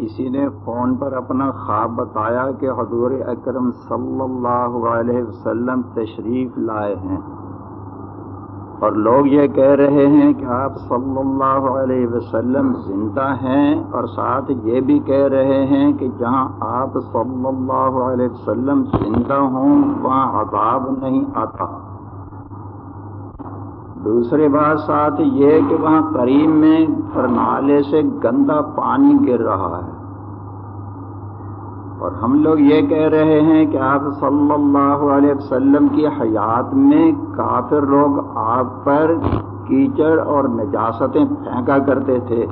کسی نے فون پر اپنا خواب بتایا کہ حضور اکرم صلی اللہ علیہ وسلم تشریف لائے ہیں۔ اور لوگ یہ کہہ رہے ہیں کہ آپ صلی اللہ علیہ وسلم زندہ ہیں اور ساتھ یہ بھی کہہ رہے ہیں کہ جہاں آپ صلی اللہ علیہ وسلم زندہ ہوں، وہاں عذاب نہیں آتا۔ دوسری بات ساتھ یہ کہ وہاں کریم میں پرنالے سے گندا پانی گر رہا ہے۔ اور ہم لوگ یہ کہہ رہے ہیں کہ آپ صلی اللہ علیہ وسلم کی حیات میں کافر لوگ آپ پر کیچڑ اور نجاستیں پھینکا کرتے تھے۔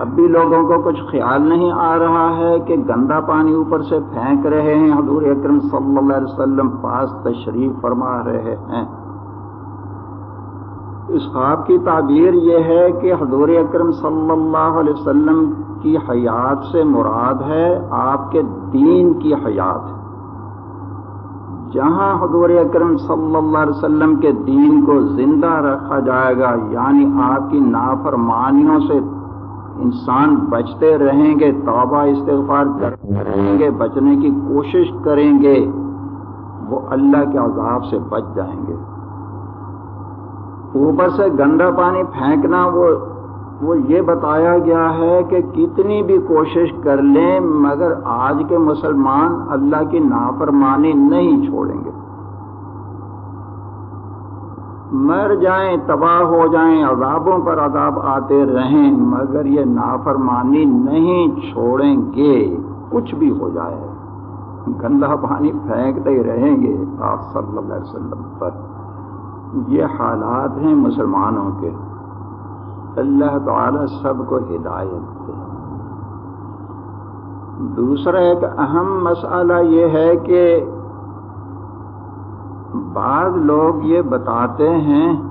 اب بھی لوگوں کو کچھ خیال نہیں آ رہا ہے کہ گندا پانی اوپر سے پھینک رہے ہیں۔ حضور اکرم صلی اللہ علیہ وسلم پاس تشریف فرما رہے ہیں۔ اس خواب کی تعبیر یہ ہے کہ حضور اکرم صلی اللہ علیہ وسلم کی حیات سے مراد ہے، آپ کے دین کی حیات۔ جہاں حضور اکرم صلی اللہ علیہ وسلم کے دین کو زندہ رکھا جائے گا یعنی آپ کی نافرمانیوں سے انسان بچتے رہیں گے، توبہ استغفار کرتے رہیں گے، بچنے کی کوشش کریں گے، وہ اللہ کے عذاب سے بچ جائیں گے۔ اوپر سے گندا پانی پھینکنا وہ وہ یہ بتایا گیا ہے کہ کتنی بھی کوشش کر لیں، مگر آج کے مسلمان اللہ کی نافرمانی نہیں چھوڑیں گے۔ مر جائیں، تباہ ہو جائیں، عذابوں پر عذاب آتے رہیں، مگر یہ نافرمانی نہیں چھوڑیں گے۔ کچھ بھی ہو جائے گندا پانی پھینکتے ہی رہیں گے۔ آپ صلی اللہ علیہ وسلم پر یہ حالات ہیں مسلمانوں کے۔ اللہ تعالی سب کو ہدایت دے۔ دوسرا ایک اہم مسئلہ یہ ہے کہ بعض لوگ یہ بتاتے ہیں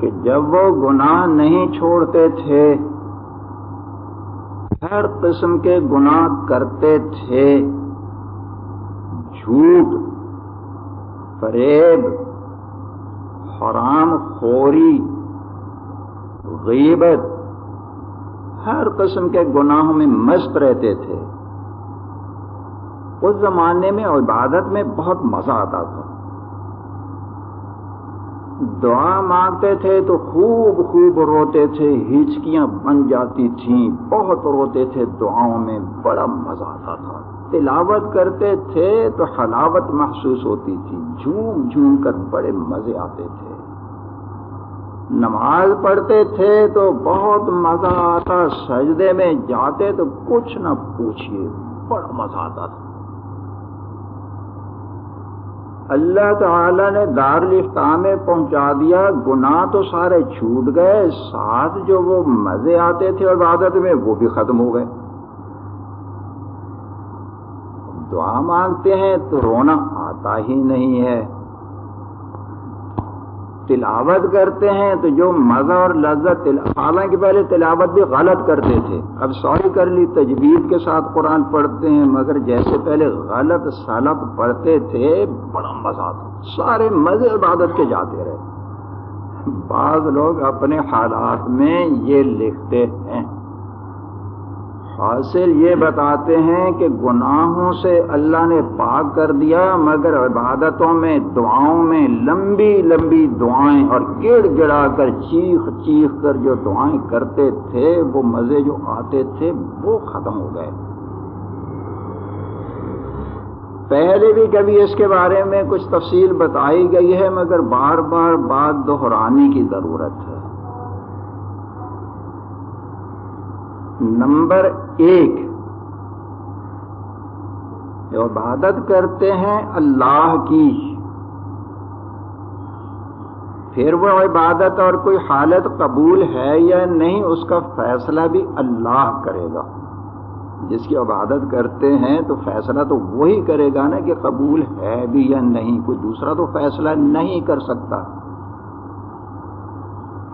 کہ جب وہ گناہ نہیں چھوڑتے تھے، ہر قسم کے گناہ کرتے تھے۔ جھوٹ، فریب حرام، خوری، غیبت، ہر قسم کے گناہوں میں مست رہتے تھے۔ اس زمانے میں عبادت میں بہت مزہ آتا تھا۔ دعا مانگتے تھے تو خوب خوب روتے تھے، ہچکیاں بن جاتی تھیں، بہت روتے تھے، دعاؤں میں بڑا مزہ آتا تھا۔ تلاوت کرتے تھے تو حلاوت محسوس ہوتی تھی۔ جھوم جھوم کر بڑے مزے آتے تھے۔ نماز پڑھتے تھے تو بہت مزہ آتا۔ سجدے میں جاتے تو کچھ نہ پوچھئے، بڑا مزہ آتا تھا۔ اللہ تعالی نے دار میں پہنچا دیا۔ گناہ تو سارے چھوٹ گئے، ساتھ جو وہ مزے آتے تھے عبادت میں وہ بھی ختم ہو گئے۔ دعا مانگتے ہیں تو رونا آتا ہی نہیں ہے۔ تلاوت کرتے ہیں تو جو مزہ اور لذت حالانکہ پہلے تلاوت بھی غلط کرتے تھے۔ اب سوری کر لی، تجوید کے ساتھ قرآن پڑھتے ہیں، مگر جیسے پہلے غلط سلب پڑھتے تھے، بڑا مزہ آتا۔ سارے مزے عبادت کے جاتے رہے۔ بعض لوگ اپنے حالات میں یہ لکھتے ہیں۔ حاصل یہ بتاتے ہیں کہ گناہوں سے اللہ نے پاک کر دیا، مگر عبادتوں میں، دعاؤں میں لمبی لمبی دعائیں اور گڑ گڑا کر، چیخ چیخ کر جو دعائیں کرتے تھے، وہ مزے جو آتے تھے، وہ ختم ہو گئے۔ پہلے بھی کبھی اس کے بارے میں کچھ تفصیل بتائی گئی ہے، مگر بار بار بات دہرانے کی ضرورت ہے۔ نمبر ایک۔ جو عبادت کرتے ہیں اللہ کی۔ پھر وہ عبادت اور کوئی حالت قبول ہے یا نہیں، اس کا فیصلہ بھی اللہ کرے گا۔ جس کی عبادت کرتے ہیں تو فیصلہ تو وہی کرے گا نا کہ قبول ہے بھی یا نہیں۔ کوئی دوسرا تو فیصلہ نہیں کر سکتا۔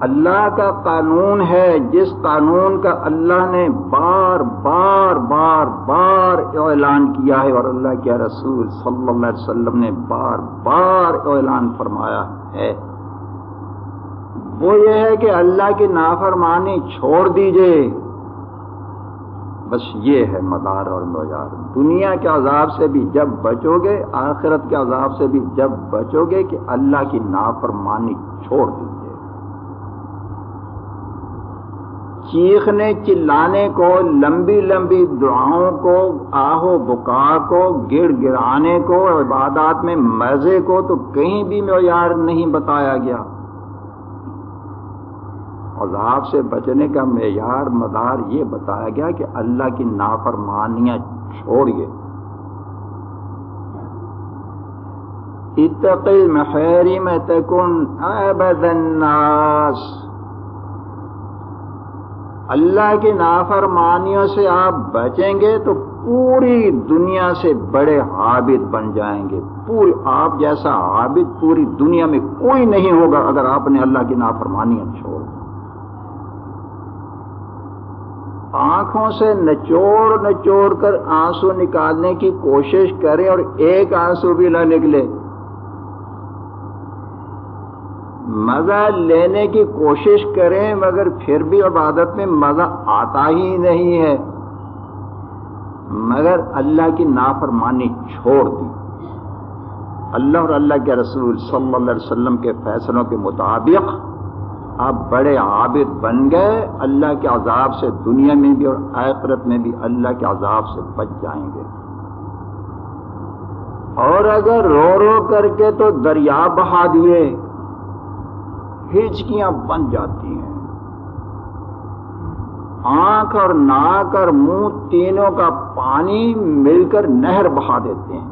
اللہ کا قانون ہے، جس قانون کا اللہ نے بار بار بار بار اعلان کیا ہے اور اللہ کے رسول صلی اللہ علیہ وسلم نے بار بار اعلان فرمایا ہے۔ وہ یہ ہے کہ اللہ کی نافرمانی چھوڑ دیجیے۔ بس یہ ہے مدار اور مزار دنیا کے عذاب سے بھی جب بچو گے آخرت کے عذاب سے بھی جب بچو گے کہ اللہ کی نافرمانی چھوڑ دیجیے چیخنے چلانے کو، لمبی لمبی دعاؤں کو آہو بکا کو، گڑ گڑانے کو، عبادات میں مزے کو تو کہیں بھی معیار نہیں بتایا گیا۔ عذاب سے بچنے کا معیار، مدار یہ بتایا گیا کہ اللہ کی نافرمانیاں چھوڑیے اتقی محری میں تکن عبد الناس۔ اللہ کی نافرمانیوں سے آپ بچیں گے تو پوری دنیا سے بڑے عابد بن جائیں گے۔ پوری آپ جیسا عابد پوری دنیا میں کوئی نہیں ہوگا اگر آپ نے اللہ کی نافرمانیاں چھوڑ آنکھوں سے نچوڑ نچوڑ کر آنسو نکالنے کی کوشش کریں اور ایک آنسو بھی نہ نکلے۔ مزہ لینے کی کوشش کریں، مگر پھر بھی عبادت میں مزہ آتا ہی نہیں ہے۔ مگر اللہ کی نافرمانی چھوڑ دی۔ اللہ اور اللہ کے رسول صلی اللہ علیہ وسلم کے فیصلوں کے مطابق آپ بڑے عابد بن گئے۔ اللہ کے عذاب سے دنیا میں بھی اور آخرت میں بھی اللہ کے عذاب سے بچ جائیں گے۔ اور اگر رو رو کر کے تو دریا بہا دیے۔ ہچکیاں بن جاتی ہیں۔ آنکھ اور ناک اور منہ تینوں کا پانی مل کر نہر بہا دیتے ہیں۔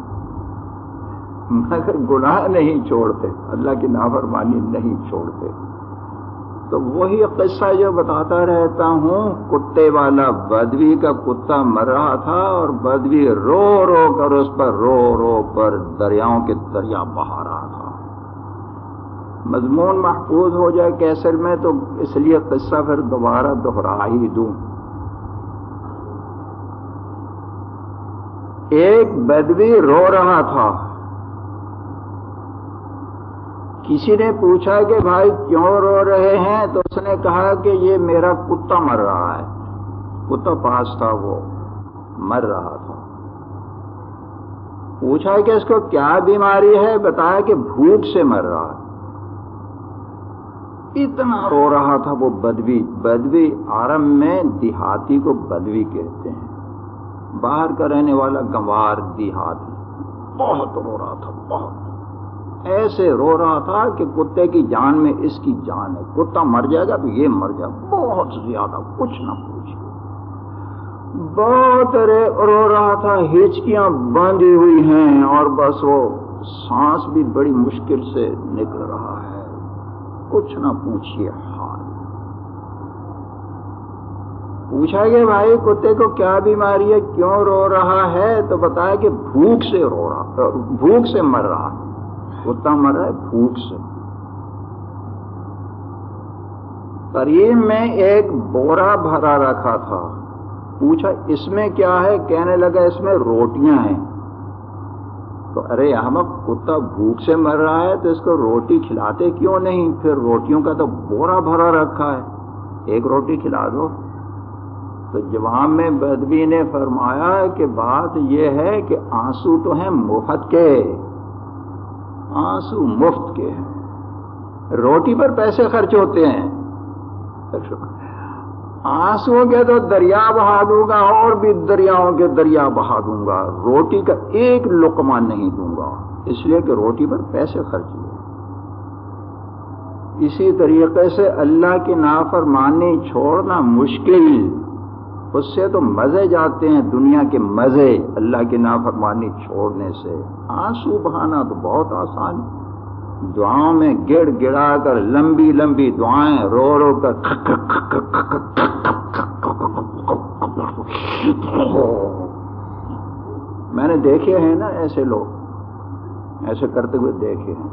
مگر گناہ نہیں چھوڑتے، اللہ کی نافرمانی نہیں چھوڑتے۔ تو وہی قصہ جو بتاتا رہتا ہوں، کتے والا بدوی کا کتا مر رہا تھا اور بدوی رو رو کر اس پر، رو رو کر دریاؤں کے دریا بہا رہا تھا۔ مضمون محفوظ ہو جائے کیسر میں تو اس لیے قصہ پھر دوبارہ دوہرا ہی دوں۔ ایک بدوی رو رہا تھا۔ کسی نے پوچھا کہ بھائی کیوں رو رہے ہیں؟ تو اس نے کہا کہ یہ میرا کتا مر رہا ہے۔ کتا پاس تھا وہ، مر رہا تھا۔ پوچھا کہ اس کو کیا بیماری ہے؟ بتایا کہ بھوک سے مر رہا ہے۔ اتنا رو رہا تھا وہ بدوی۔ بدوی آرم میں دیہاتی کو بدوی کہتے ہیں۔ باہر کا رہنے والا گنوار دیہاتی بہت رو رہا تھا، بہت۔ ایسے رو رہا تھا کہ کتے کی جان میں اس کی جان ہے۔ کتا مر جائے گا تو یہ مر جائے گا۔ بہت زیادہ، کچھ نہ پوچھ بہت رو رہا تھا، ہچکیاں باندھی ہوئی ہیں اور بس وہ سانس بھی بڑی مشکل سے نکل رہا ہے۔ کچھ نہ پوچھیے حال۔ پوچھا کہ بھائی، کتے کو کیا بیماری ہے؟ کیوں رو رہا ہے؟ تو بتایا کہ بھوک سے رو رہا، بھوک سے مر رہا۔ ہے کتا مر رہا ہے بھوک سے۔ کریم میں ایک بورا بھرا رکھا تھا۔ پوچھا، اس میں کیا ہے؟ کہنے لگا، اس میں روٹیاں ہیں۔ تو ارے ہم کتا بھوک سے مر رہا ہے تو اس کو روٹی کھلاتے کیوں نہیں؟ پھر روٹیوں کا تو بورا بھرا رکھا ہے۔ ایک روٹی کھلا دو۔ تو جواب میں بدبی نے فرمایا کہ بات یہ ہے کہ آنسو تو ہیں مفت کے۔ آنسو مفت کے ہیں۔ روٹی پر پیسے خرچ ہوتے ہیں۔ شکریہ آنسو کے تو دریا بہا دوں گا اور بھی دریاؤں کے دریا بہا دوں گا۔ روٹی کا ایک لقمہ نہیں دوں گا۔ اس لیے کہ روٹی پر پیسے خرچ ہوئے۔ اسی طریقے سے اللہ کی نافرمانی چھوڑنا مشکل۔ اس سے تو مزے جاتے ہیں دنیا کے مزے اللہ کی نافرمانی چھوڑنے سے۔ آنسو بہانا تو بہت آسان دعاؤں میں گڑ گڑا کر لمبی لمبی دعائیں رو رو کر میں نے دیکھے ہیں نا ایسے لوگ ایسے کرتے ہوئے دیکھے ہیں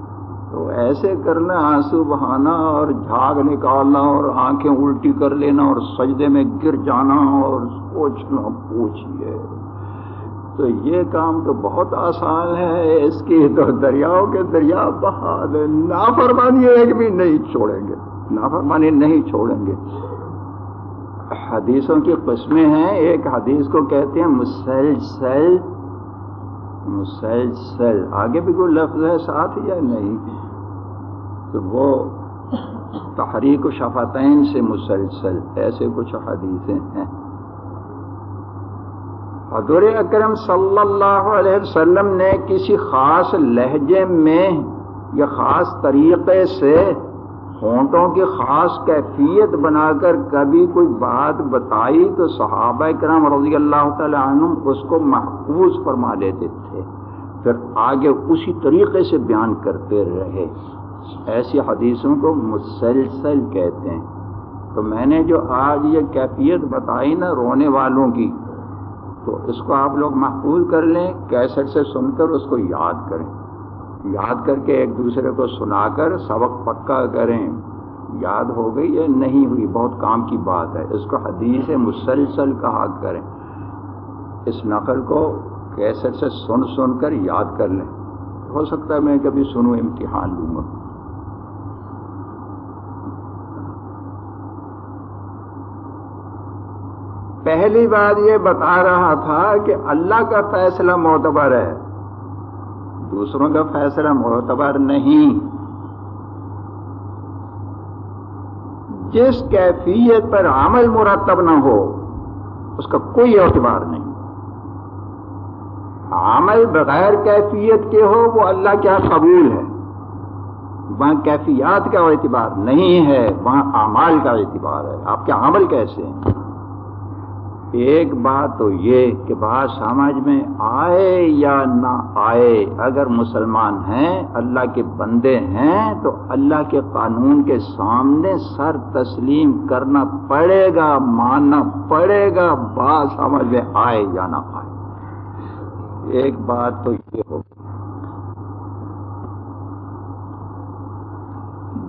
تو ایسے کرنا آنسو بہانا اور جھاگ نکالنا اور آنکھیں الٹی کر لینا اور سجدے میں گر جانا اور سوچنا پوچھیے تو یہ کام تو بہت آسان ہے، اس کی تو دریاؤں کے دریا بہا نافرمانی ایک بھی نہیں چھوڑیں گے۔ نافرمانی نہیں چھوڑیں گے۔ حدیثوں کی قسمیں ہیں۔ ایک حدیث کو کہتے ہیں مسلسل۔ مسلسل۔ آگے بھی کوئی لفظ ہے ساتھ یا نہیں؟ تو وہ تحریک و شفاتین سے مسلسل، ایسے کچھ حدیثیں ہیں۔ حضور اکرم صلی اللہ علیہ وسلم نے کسی خاص لہجے میں یا خاص طریقے سے ہونٹوں کی خاص کیفیت بنا کر کبھی کوئی بات بتائی تو صحابہ کرام رضی اللہ تعالی عنہ اس کو محفوظ فرما لیتے تھے۔ پھر آگے اسی طریقے سے بیان کرتے رہے۔ ایسی حدیثوں کو مسلسل کہتے ہیں۔ تو میں نے جو آج یہ کیفیت بتائی نا رونے والوں کی تو اس کو آپ لوگ محفوظ کر لیں، کیسٹ سے سن کر اس کو یاد کریں۔ یاد کر کے ایک دوسرے کو سنا کر سبق پکا کریں۔ یاد ہو گئی یا نہیں ہوئی، بہت کام کی بات ہے۔ اس کو حدیث مسلسل کہا کریں۔ اس نقل کو کیسٹ سے سن سن کر یاد کر لیں۔ ہو سکتا ہے میں کبھی سنوں امتحان لوں گا۔ پہلی بات یہ بتا رہا تھا کہ اللہ کا فیصلہ معتبر ہے۔ دوسروں کا فیصلہ معتبر نہیں۔ جس کیفیت پر عمل مرتب نہ ہو، اس کا کوئی اعتبار نہیں۔ عمل بغیر کیفیت کے ہو، وہ اللہ کیا ہاں قبول ہے۔ وہاں کیفیات کا اعتبار نہیں ہے، وہاں اعمال کا اعتبار ہے۔ آپ کے عمل کیسے ہیں؟ ایک بات تو یہ کہ بات سمجھ میں آئے یا نہ آئے؟ اگر مسلمان ہیں، اللہ کے بندے ہیں، تو اللہ کے قانون کے سامنے سر تسلیم کرنا پڑے گا، ماننا پڑے گا، بات سمجھ میں آئے یا نہ آئے؟ ایک بات تو یہ ہو۔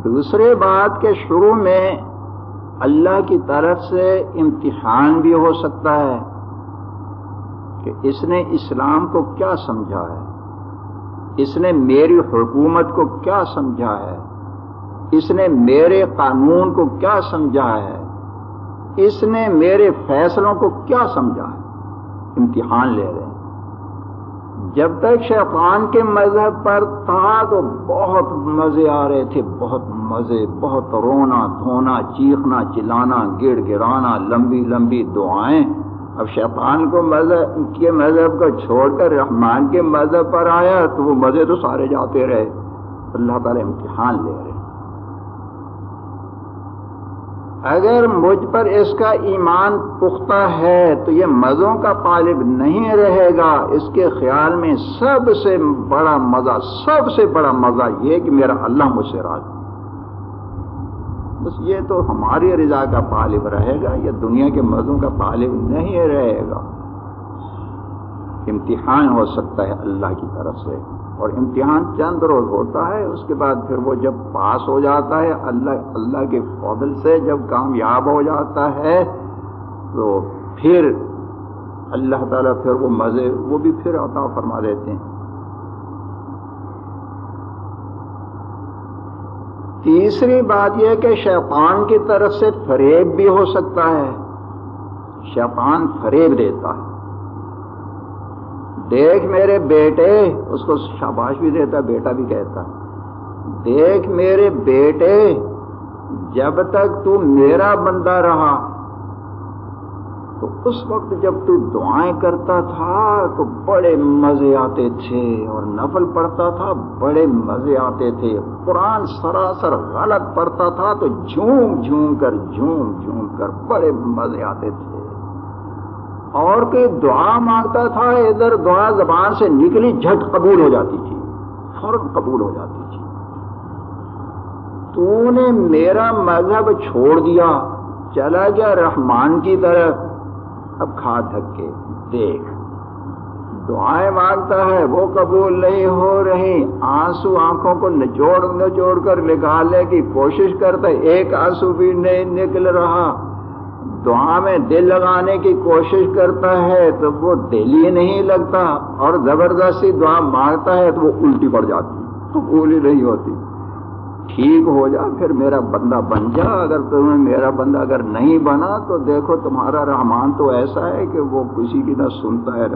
دوسرے بات کے شروع میں اللہ کی طرف سے امتحان بھی ہو سکتا ہے کہ اس نے اسلام کو کیا سمجھا ہے؟ اس نے میری حکومت کو کیا سمجھا ہے؟ اس نے میرے قانون کو کیا سمجھا ہے؟ اس نے میرے فیصلوں کو کیا سمجھا ہے؟ امتحان لے رہے ہیں۔ جب تک شیطان کے مذہب پر تھا تو بہت مزے آ رہے تھے، بہت مزے، بہت رونا دھونا، چیخنا، چلانا، گڑ گرانا لمبی لمبی دعائیں۔ اب شیطان کو مذہب کے مذہب کو چھوڑ کر رحمان کے مذہب پر آیا تو وہ مزے تو سارے جاتے رہے۔ اللہ تعالیٰ امتحان لے رہے۔ اگر مجھ پر اس کا ایمان پختہ ہے تو یہ مزوں کا طالب نہیں رہے گا۔ اس کے خیال میں سب سے بڑا مزہ، سب سے بڑا مزہ یہ کہ میرا اللہ مجھ سے راضی بس یہ تو ہماری رضا کا طالب رہے گا، یہ دنیا کے مزوں کا طالب نہیں رہے گا۔ امتحان ہو سکتا ہے اللہ کی طرف سے۔ اور امتحان چند روز ہوتا ہے، اس کے بعد پھر وہ جب پاس ہو جاتا ہے، اللہ اللہ کے فضل سے جب کامیاب ہو جاتا ہے، تو پھر اللہ تعالیٰ پھر وہ مزے، وہ بھی پھر عطا فرما دیتے ہیں۔ تیسری بات یہ کہ شیطان کی طرف سے فریب بھی ہو سکتا ہے۔ شیطان فریب دیتا ہے۔ دیکھ میرے بیٹے، اس کو شاباش بھی دیتا، بیٹا بھی کہتا۔ دیکھ میرے بیٹے، جب تک تو میرا بندہ رہا۔ تو اس وقت جب تو دعائیں کرتا تھا، تو بڑے مزے آتے تھے اور نفل پڑھتا تھا، بڑے مزے آتے تھے۔ قرآن سراسر غلط پڑھتا تھا، تو جھوم جھوم کر، جھوم جھوم کر بڑے مزے آتے تھے۔ اور کوئی دعا مانگتا تھا، ادھر دعا زبان سے نکلی، جھٹ قبول ہو جاتی تھی۔ فوراً قبول ہو جاتی تھی۔ تو نے میرا مذہب چھوڑ دیا، چلا گیا رحمان کی طرف۔ اب کھا تھک کے دیکھ۔ دعائیں مانگتا ہے، وہ قبول نہیں ہو رہی۔ آنسو آنکھوں کو نچوڑ نچوڑ کر نکالنے کی کوشش کرتا ایک آنسو بھی نہیں نکل رہا۔ دعا میں دل لگانے کی کوشش کرتا ہے تو وہ دل ہی نہیں لگتا اور زبردستی دعا مانگتا ہے تو وہ الٹی پڑ جاتی تو بھول ہی نہیں ہوتی۔ ٹھیک ہو جا، پھر میرا بندہ بن جا۔ اگر تمہیں میرا بندہ اگر نہیں بنا تو دیکھو تمہارا رحمان تو ایسا ہے کہ وہ کسی کی نہ سنتا ہے۔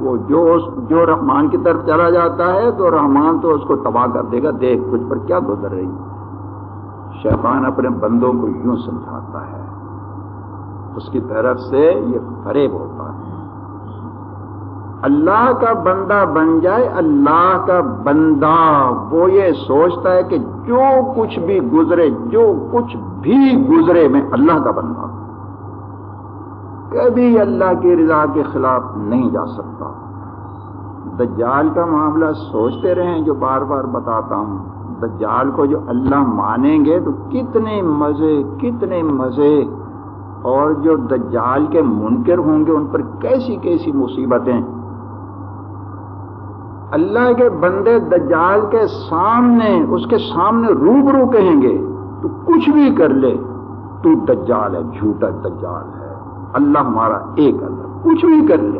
وہ جو جو رحمان کی طرف چلا جاتا ہے تو رحمان تو اس کو تباہ کر دے گا۔ دیکھ، کچھ پر کیا گزر رہی۔ شیطان اپنے بندوں کو یوں سمجھاتا ہے۔ اس کی طرف سے یہ فریب ہوتا ہے۔ اللہ کا بندہ بن جائے، اللہ کا بندہ، وہ یہ سوچتا ہے کہ جو کچھ بھی گزرے، جو کچھ بھی گزرے میں اللہ کا بندہ۔ کبھی اللہ کی رضا کے خلاف نہیں جا سکتا۔ دجال کا معاملہ سوچتے رہیں، جو بار بار بتاتا ہوں۔ دجال کو جو اللہ مانیں گے تو کتنے مزے کتنے مزے۔ اور جو دجال کے منکر ہوں گے ان پر کیسی کیسی مصیبتیں؟ اللہ کے بندے دجال کے سامنے، اس کے سامنے روبرو کہیں گے، تو کچھ بھی کر لے، تو دجال ہے، جھوٹا دجال ہے۔ اللہ ہمارا ایک اللہ، کچھ بھی کر لے۔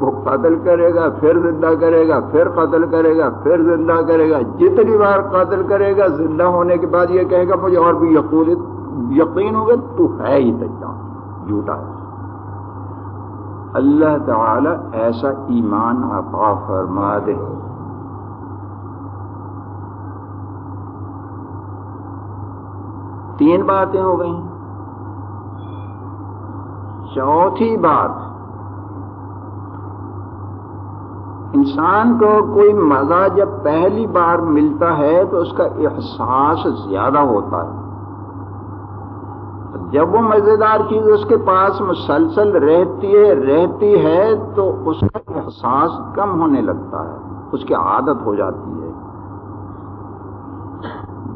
وہ قتل کرے گا، پھر زندہ کرے گا، پھر قتل کرے گا، پھر زندہ کرے گا۔ جتنی بار قتل کرے گا، زندہ ہونے کے بعد یہ کہے گا، مجھے اور بھی یقین ہوگا تو ہے ہی دجال جھوٹا ہے۔ اللہ تعالی ایسا ایمان عطا فرما دے۔ تین باتیں ہو گئی چوتھی بات، انسان کو کوئی مزہ جب پہلی بار ملتا ہے تو اس کا احساس زیادہ ہوتا ہے۔ جب وہ مزیدار چیز اس کے پاس مسلسل رہتی ہے رہتی ہے، تو اس کا احساس کم ہونے لگتا ہے، اس کی عادت ہو جاتی ہے۔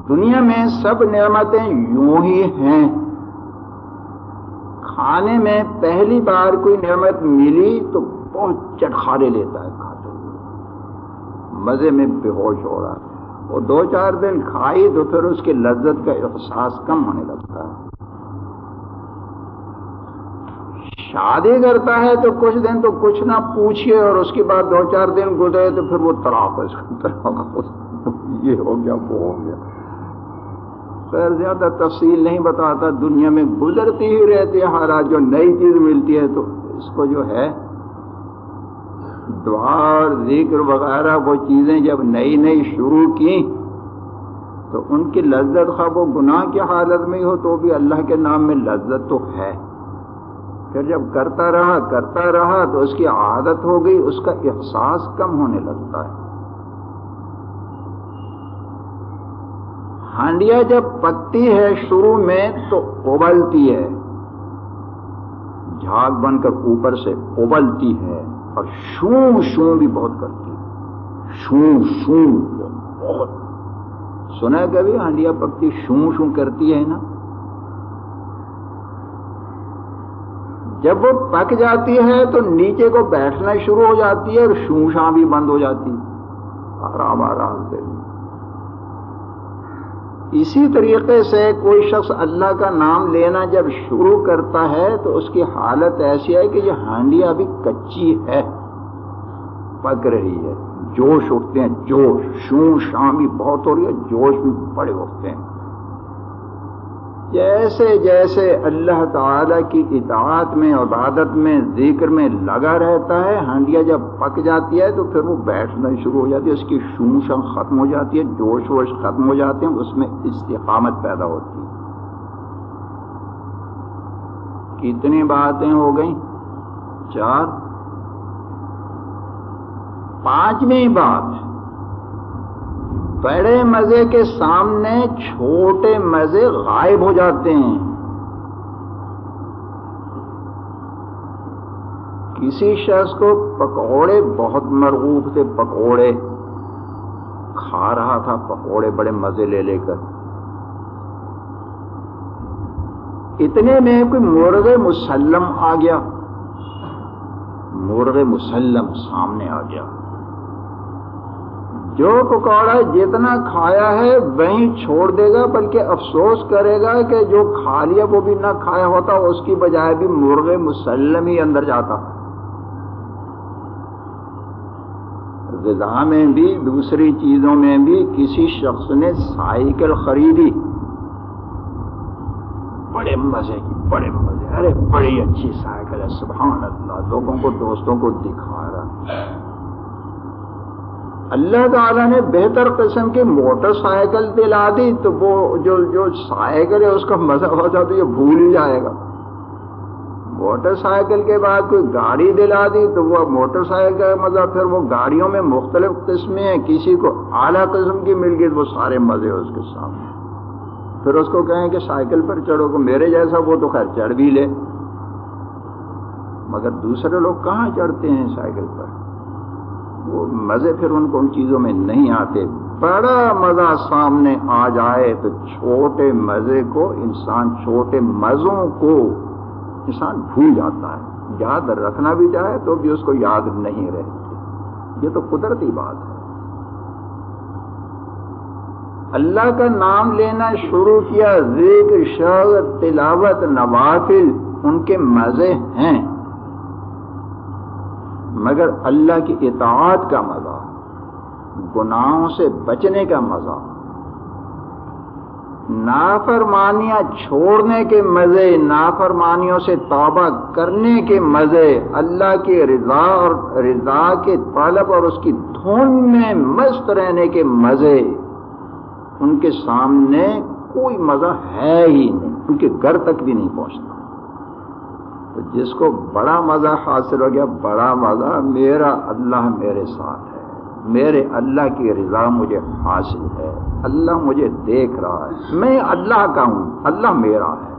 دنیا میں سب نعمتیں یوں ہی ہیں۔ کھانے میں پہلی بار کوئی نعمت ملی تو بہت چٹخارے لیتا ہے کھاتے ہوئے۔ مزے میں بے ہوش ہو رہا ہے۔ وہ دو چار دن کھائی تو پھر اس کی لذت کا احساس کم ہونے لگتا ہے۔ شادی کرتا ہے تو کچھ دن تو کچھ نہ پوچھئے اور اس کے بعد دو چار دن گزرے تو پھر وہ تڑاپ یہ ہو گیا، وہ ہو گیا۔ خیر، زیادہ تفصیل نہیں بتاتا۔ دنیا میں گزرتی ہی رہتی ہے، ہر جو نئی چیز ملتی ہے تو اس کو جو ہے دعا اور ذکر وغیرہ، وہ چیزیں جب نئی نئی شروع کی تو ان کی لذت خواہ وہ گناہ کی حالت میں ہی ہو تو بھی اللہ کے نام میں لذت تو ہے۔ پھر جب کرتا رہا کرتا رہا تو اس کی عادت ہو گئی، اس کا احساس کم ہونے لگتا ہے۔ ہانڈیا جب پکتی ہے شروع میں تو ابلتی ہے۔ جھاگ بن کر اوپر سے ابلتی ہے اور شوں شوں بھی بہت کرتی ہے۔ شوں شوں بہت۔ سنا کبھی ہانڈیا پکتی شوں شوں کرتی ہے نا؟ جب وہ پک جاتی ہے تو نیچے کو بیٹھنا شروع ہو جاتی ہے اور شوشاں بھی بند ہو جاتی آرام آرام سے۔ اسی طریقے سے کوئی شخص اللہ کا نام لینا جب شروع کرتا ہے تو اس کی حالت ایسی ہے کہ یہ ہانڈی ابھی کچی ہے، پک رہی ہے۔ جوش اٹھتے ہیں، جوش۔ شوں شام بھی بہت ہو رہی ہے، جوش بھی بڑے اٹھتے ہیں۔ جیسے جیسے اللہ تعالی کی اطاعت میں، عبادت میں، ذکر میں لگا رہتا ہے ہانڈیا جب پک جاتی ہے تو پھر وہ بیٹھنا شروع ہو جاتی ہے، اس کی شم ختم ہو جاتی ہے، جوش ووش ختم ہو جاتے ہیں، اس میں استقامت پیدا ہوتی ہے۔ کتنی باتیں ہو گئیں؟ چار۔ پانچویں بات۔ بڑے مزے کے سامنے چھوٹے مزے غائب ہو جاتے ہیں۔ کسی شخص کو پکوڑے بہت مرغوب تھے، پکوڑے کھا رہا تھا، پکوڑے بڑے مزے لے لے کر۔ اتنے میں کوئی مرغ مسلم آ گیا۔ مرغ مسلم سامنے آ گیا۔ جو پکوڑا جتنا کھایا ہے وہیں چھوڑ دے گا، بلکہ افسوس کرے گا کہ جو کھا لیا وہ بھی نہ کھایا ہوتا، اس کی بجائے بھی مرغ مسلم ہی اندر جاتا۔ غذا میں بھی، دوسری چیزوں میں بھی کسی شخص نے سائیکل خریدی۔ بڑے مزے کی، بڑے مزے۔ ارے، بڑی اچھی سائیکل ہے، سبحان اللہ۔ لوگوں کو، دوستوں کو دکھا رہا۔ اللہ تعالیٰ نے بہتر قسم کی موٹر سائیکل دلا دی، تو وہ جو جو سائیکل ہے، اس کا مزہ ہوتا تو یہ بھول ہی جائے گا۔ موٹر سائیکل کے بعد کوئی گاڑی دلا دی، تو وہ موٹر سائیکل کا مزہ، پھر وہ گاڑیوں میں مختلف قسمیں ہیں، کسی کو اعلیٰ قسم کی مل گئی، تو وہ سارے مزے اس کے سامنے۔ پھر اس کو کہیں کہ سائیکل پر چڑھو کو میرے جیسا وہ تو خیر چڑھ بھی لے۔ مگر دوسرے لوگ کہاں چڑھتے ہیں سائیکل پر؟ وہ مزے پھر ان کو ان چیزوں میں نہیں آتے۔ بڑا مزہ سامنے آ جائے تو چھوٹے مزے کو، انسان چھوٹے مزوں کو انسان بھول جاتا ہے۔ یاد رکھنا بھی چاہے تو بھی اس کو یاد نہیں رہتی یہ تو قدرتی بات ہے۔ اللہ کا نام لینا شروع کیا، ذکر شغ تلاوت، نوافل، ان کے مزے ہیں۔ مگر اللہ کی اطاعت کا مزہ، گناہوں سے بچنے کا مزہ۔ نافرمانیاں چھوڑنے کے مزے، نافرمانیوں سے توبہ کرنے کے مزے۔ اللہ کے رضا اور رضا کے طلب اور اس کی دھن میں مست رہنے کے مزے۔ ان کے سامنے کوئی مزہ ہے ہی نہیں، ان کے گھر تک بھی نہیں پہنچتا۔ تو جس کو بڑا مزہ حاصل ہو گیا، بڑا مزہ میرا اللہ میرے ساتھ ہے۔ میرے اللہ کی رضا مجھے حاصل ہے۔ اللہ مجھے دیکھ رہا ہے۔ میں اللہ کا ہوں، اللہ میرا ہے۔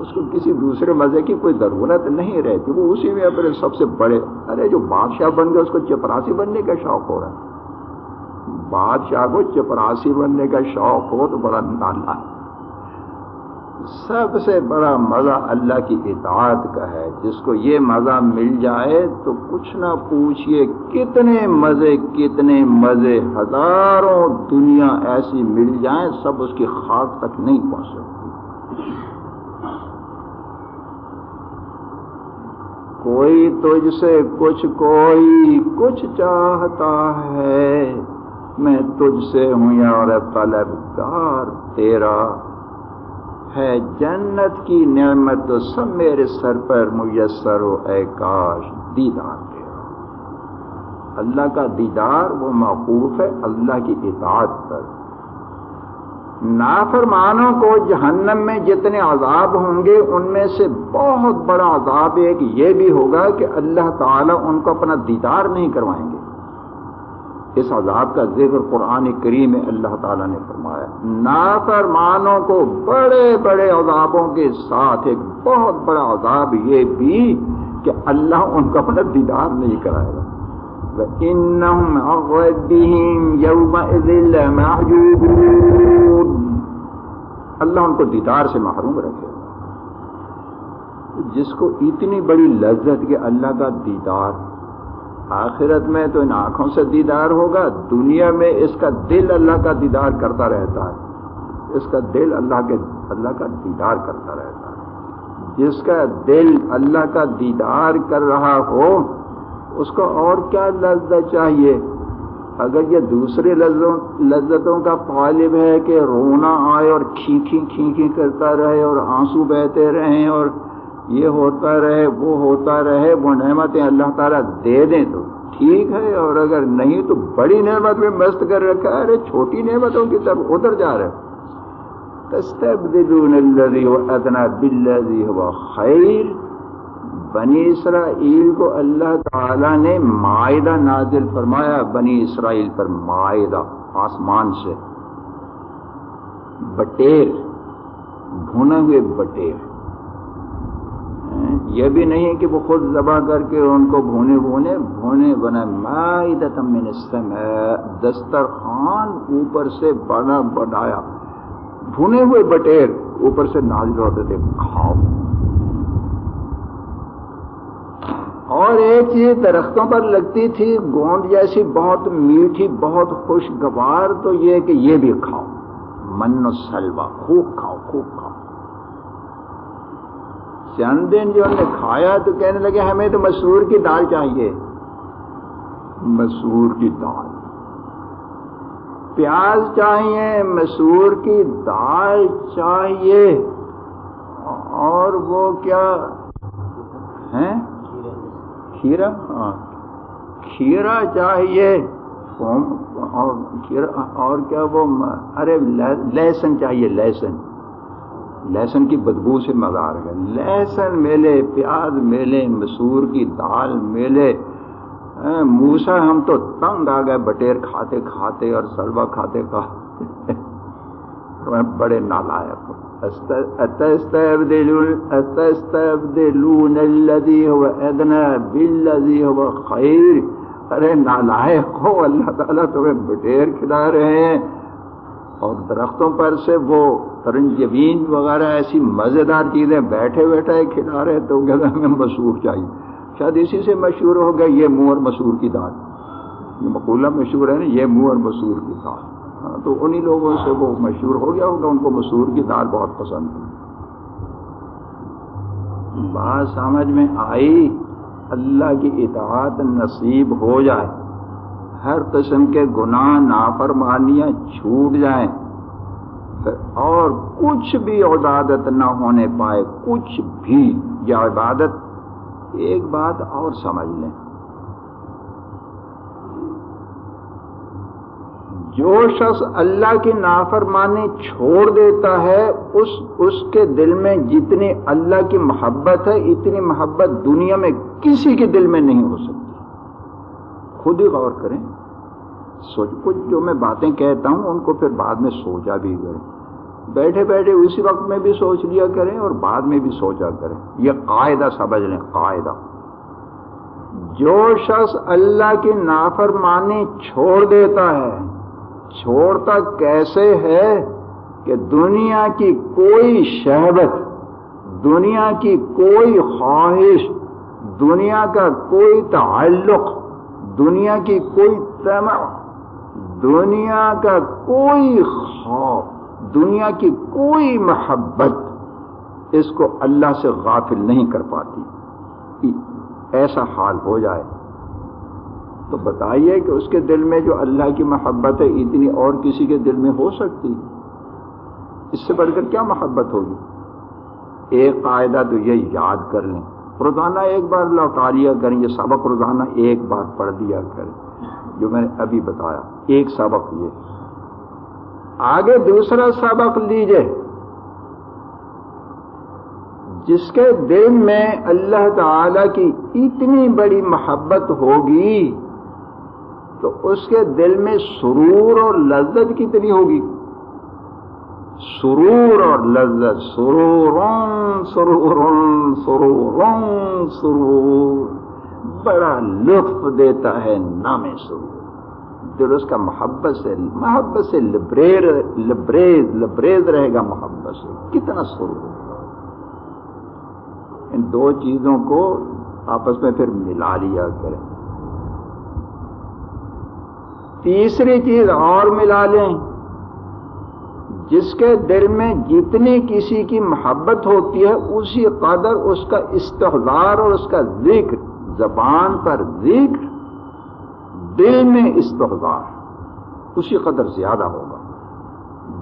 اس کو کسی دوسرے مزے کی کوئی ضرورت نہیں رہتی۔ وہ اسی میں اپنے سب سے بڑے، ارے جو بادشاہ بن گئے، اس کو چپراسی بننے کا شوق ہو رہا ہے۔ بادشاہ کو چپراسی بننے کا شوق ہو تو بڑا نالا ہے۔ سب سے بڑا مزہ اللہ کی اطاعت کا ہے۔ جس کو یہ مزہ مل جائے تو کچھ نہ پوچھئے کتنے مزے کتنے مزے۔ ہزاروں دنیا ایسی مل جائیں، سب اس کی خاک تک نہیں پہنچ سکتی۔ کوئی تجھ سے کچھ، کوئی کچھ چاہتا ہے۔ میں تجھ سے ہوں یار طلبگار، تیرا ہے جنت کی نعمت تو سب میرے سر پر میسر ہو اے کاش دیدار اللہ کا دیدار وہ معقوف ہے اللہ کی اطاعت پر۔ نافرمانوں کو جہنم میں جتنے عذاب ہوں گے، ان میں سے بہت بڑا عذاب ایک یہ بھی ہوگا کہ اللہ تعالیٰ ان کو اپنا دیدار نہیں کروائیں گے۔ اس عذاب کا ذکر قرآن کریم میں اللہ تعالیٰ نے فرمایا نافرمانوں کو بڑے بڑے عذابوں کے ساتھ ایک بہت بڑا عذاب یہ بھی کہ اللہ ان کا اپنا دیدار نہیں کرائے گا۔ اللہ ان کو دیدار سے محروم رکھے گا۔ جس کو اتنی بڑی لذت کہ اللہ کا دیدار آخرت میں تو ان آنکھوں سے دیدار ہوگا، دنیا میں اس کا دل اللہ کا دیدار کرتا رہتا ہے۔ اس کا دل اللہ کے، اللہ کا دیدار کرتا رہتا ہے۔ جس کا دل اللہ کا دیدار کر رہا ہو، اس کو اور کیا لذت چاہیے؟ اگر یہ دوسرے لذتوں کا طالب ہے کہ رونا آئے اور کھینکی کھینکی کرتا رہے اور آنسو بہتے رہیں اور یہ ہوتا رہے، وہ ہوتا رہے، وہ نعمتیں اللہ تعالیٰ دے دیں تو ٹھیک ہے، اور اگر نہیں تو بڑی نعمت میں مست کر رکھا ہے، ارے چھوٹی نعمتوں کی طرف ادھر جا رہے۔ ادنا ہوا خیر۔ بنی اسرائیل کو اللہ تعالیٰ نے معاہدہ نازل فرمایا، بنی اسرائیل پر معاہدہ آسمان سے۔ بٹیر بھونے ہوئے بٹیر۔ یہ بھی نہیں کہ وہ خود ذبح کر کے ان کو بھونے بھونے بھونے بنا من السماء، دسترخوان اوپر سے بڑا بڑھایا۔ بھونے ہوئے بٹیر اوپر سے نازل ہوتے تھے۔ کھاؤ۔ اور ایک چیز درختوں پر لگتی تھی، گوند جیسی بہت میٹھی، بہت خوشگوار، تو یہ کہ یہ بھی کھاؤ۔ من و سلوا خوب کھاؤ خوب کھاؤ۔ چند دن جو ہم نے کھایا تو کہنے لگے ہمیں تو مسور کی دال چاہیے۔ مسور کی دال۔ پیاز چاہیے، مسور کی دال چاہیے۔ اور وہ کیا؟ ہے کھیرا۔ ہاں۔ کھیرا چاہیے۔ اور کیا وہ؟ ارے لہسن چاہیے، لہسن۔ لہسن کی بدبو سے مزہ ہے۔ لہسن میلے، پیاز میلے، مسور کی دال میلے۔ ہاں، موسا ہم تو تنگ آ گئے، بٹیر کھاتے کھاتے اور سلوا کھاتے کھاتے۔ بڑے نالائق۔ خیر۔ ارے نالائق ہو، اللہ تعالیٰ تمہیں بٹیر کھلا رہے ہیں۔ اور درختوں پر سے وہ ترنجبین وغیرہ ایسی مزیدار چیزیں بیٹھے بیٹھے کھلا رہے تو کہتے ہمیں مسور چاہیے۔ شاید اسی سے مشہور ہو گیا یہ منہ اور مسور کی دال۔ یہ مقولہ مشہور ہے نا، یہ منہ اور مسور کی دال۔ ہاں تو انہی لوگوں سے وہ مشہور ہو گیا ہوگا، ان کو مسور کی دال بہت پسند ہے۔ بات سمجھ میں آئی، اللہ کی اطاعت نصیب ہو جائے۔ ہر قسم کے گناہ، نافرمانیاں چھوٹ جائیں۔ اور کچھ بھی عبادت نہ ہونے پائے، کچھ بھی، یا عبادت، ایک بات اور سمجھ لیں۔ جو شخص اللہ کی نافرمانی چھوڑ دیتا ہے، اس اس کے دل میں جتنی اللہ کی محبت ہے، اتنی محبت دنیا میں کسی کے دل میں نہیں ہو سکتی۔ خود ہی غور کریں، سوچ، کچھ جو میں باتیں کہتا ہوں، ان کو پھر بعد میں سوچا بھی کریں۔ بیٹھے بیٹھے اسی وقت میں بھی سوچ لیا کریں اور بعد میں بھی سوچا کریں۔ یہ قاعدہ سمجھ لیں، قاعدہ۔ جو شخص اللہ کی نافرمانی چھوڑ دیتا ہے، چھوڑتا کیسے ہے کہ دنیا کی کوئی شہبت، دنیا کی کوئی خواہش، دنیا کا کوئی تعلق دنیا کی کوئی تمع دنیا کا کوئی خوف، دنیا کی کوئی محبت اس کو اللہ سے غافل نہیں کر پاتی۔ ایسا حال ہو جائے۔ تو بتائیے کہ اس کے دل میں جو اللہ کی محبت ہے، اتنی اور کسی کے دل میں ہو سکتی؟ اس سے بڑھ کر کیا محبت ہوگی؟ ایک قاعدہ تو یہ یاد کر لیں۔ روزانہ ایک بار لوٹا لیا کریں، یہ سبق روزانہ ایک بار پڑھ دیا کریں۔ جو میں نے ابھی بتایا، ایک سبق یہ۔ آگے دوسرا سبق لیجیے۔ جس کے دل میں اللہ تعالی کی اتنی بڑی محبت ہوگی، تو اس کے دل میں سرور اور لذت کتنی ہوگی؟ سرور اور لذت سرور سرور سرور سرور بڑا لطف دیتا ہے نام سرور دل اس کا محبت سے محبت سے لبریز لبریز لبریز رہے گا محبت سے کتنا سرور ان دو چیزوں کو آپس میں پھر ملا لیا کریں۔ تیسری چیز اور ملا لیں۔ جس کے دل میں جتنی کسی کی محبت ہوتی ہے، اسی قدر اس کا استحدار اور اس کا ذکر، زبان پر ذکر، دل میں استحدار اسی قدر زیادہ ہوگا۔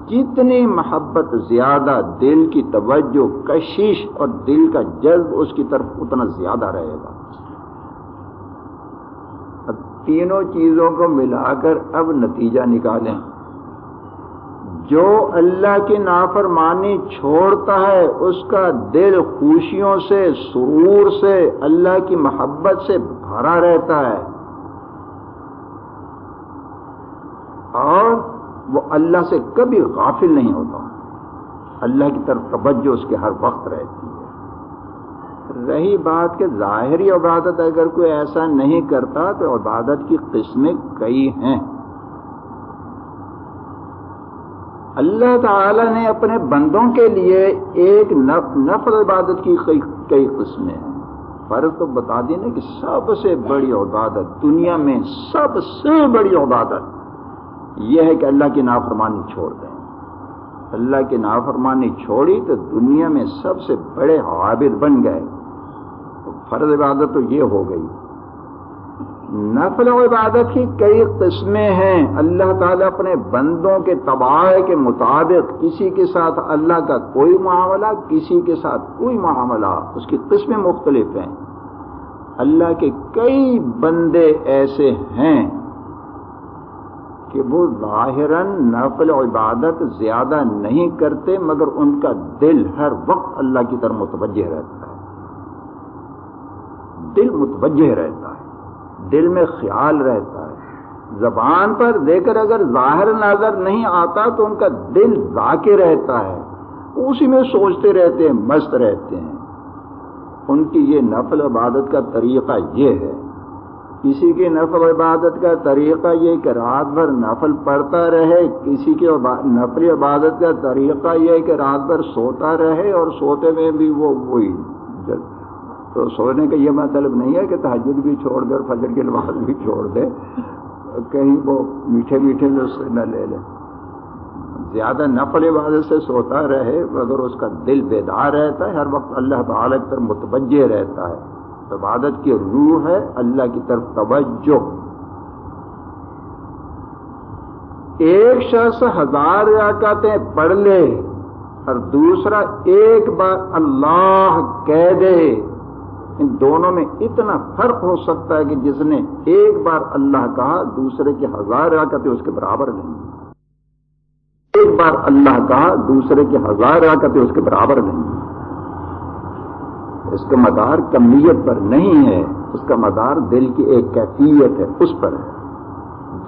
جتنی محبت زیادہ دل کی توجہ، کشش اور دل کا جذب اس کی طرف اتنا زیادہ رہے گا۔ تینوں چیزوں کو ملا کر اب نتیجہ نکالیں۔ جو اللہ کی نافرمانی چھوڑتا ہے، اس کا دل خوشیوں سے، سرور سے، اللہ کی محبت سے بھرا رہتا ہے۔ اور وہ اللہ سے کبھی غافل نہیں ہوتا۔ اللہ کی طرف توجہ اس کے ہر وقت رہتی ہے۔ رہی بات کہ ظاہری عبادت اگر کوئی ایسا نہیں کرتا تو عبادت کی قسمیں کئی ہیں۔ اللہ تعالی نے اپنے بندوں کے لیے ایک نفل عبادت کی کئی قسمیں ہیں۔ فرض تو بتا دیں نا کہ سب سے بڑی عبادت دنیا میں سب سے بڑی عبادت یہ ہے کہ اللہ کی نافرمانی چھوڑ دیں۔ اللہ کی نافرمانی چھوڑی تو دنیا میں سب سے بڑے عابد بن گئے۔ تو فرض عبادت تو یہ ہو گئی۔ نفل و عبادت کی کئی قسمیں ہیں۔ اللہ تعالیٰ اپنے بندوں کے تباہ کے مطابق کسی کے ساتھ اللہ کا کوئی معاملہ، کسی کے ساتھ کوئی معاملہ۔ اس کی قسمیں مختلف ہیں۔ اللہ کے کئی بندے ایسے ہیں کہ وہ ظاہر نفل و عبادت زیادہ نہیں کرتے، مگر ان کا دل ہر وقت اللہ کی طرف متوجہ رہتا ہے۔ دل متوجہ رہتا ہے۔ دل میں خیال رہتا ہے۔ زبان پر دے کر اگر ظاہر نظر نہیں آتا تو ان کا دل ذاکر رہتا ہے۔ اسی میں سوچتے رہتے ہیں، مست رہتے ہیں۔ ان کی یہ نفل عبادت کا طریقہ یہ ہے۔ کسی کی نفل عبادت کا طریقہ یہ کہ رات بھر نفل پڑھتا رہے، کسی کی نفل عبادت کا طریقہ یہ کہ رات بھر سوتا رہے اور سوتے میں بھی وہ وہی تو سونے کا یہ مطلب نہیں ہے کہ تحجد بھی چھوڑ دے اور فجر کی نماز بھی چھوڑ دے، کہیں وہ میٹھے میٹھے میں اس سے نہ لے لے۔ زیادہ نفل عبادت سے سوتا رہے، مگر اس کا دل بیدار رہتا ہے، ہر وقت اللہ تعالی کی طرف متوجہ رہتا ہے۔ عبادت کی روح ہے، اللہ کی طرف توجہ۔ ایک شخص ہزار رکعتیں پڑھ لے اور دوسرا ایک بار اللہ کہہ دے۔ ان دونوں میں اتنا فرق ہو سکتا ہے کہ جس نے ایک بار اللہ کہا، دوسرے کی ہزار راکتیں اس کے برابر نہیں۔ ایک بار اللہ کہا، دوسرے کی ہزار راکتیں اس کے برابر نہیں۔ اس کا مدار کمیت پر نہیں ہے، اس کا مدار دل کی ایک کیفیت ہے، اس پر ہے۔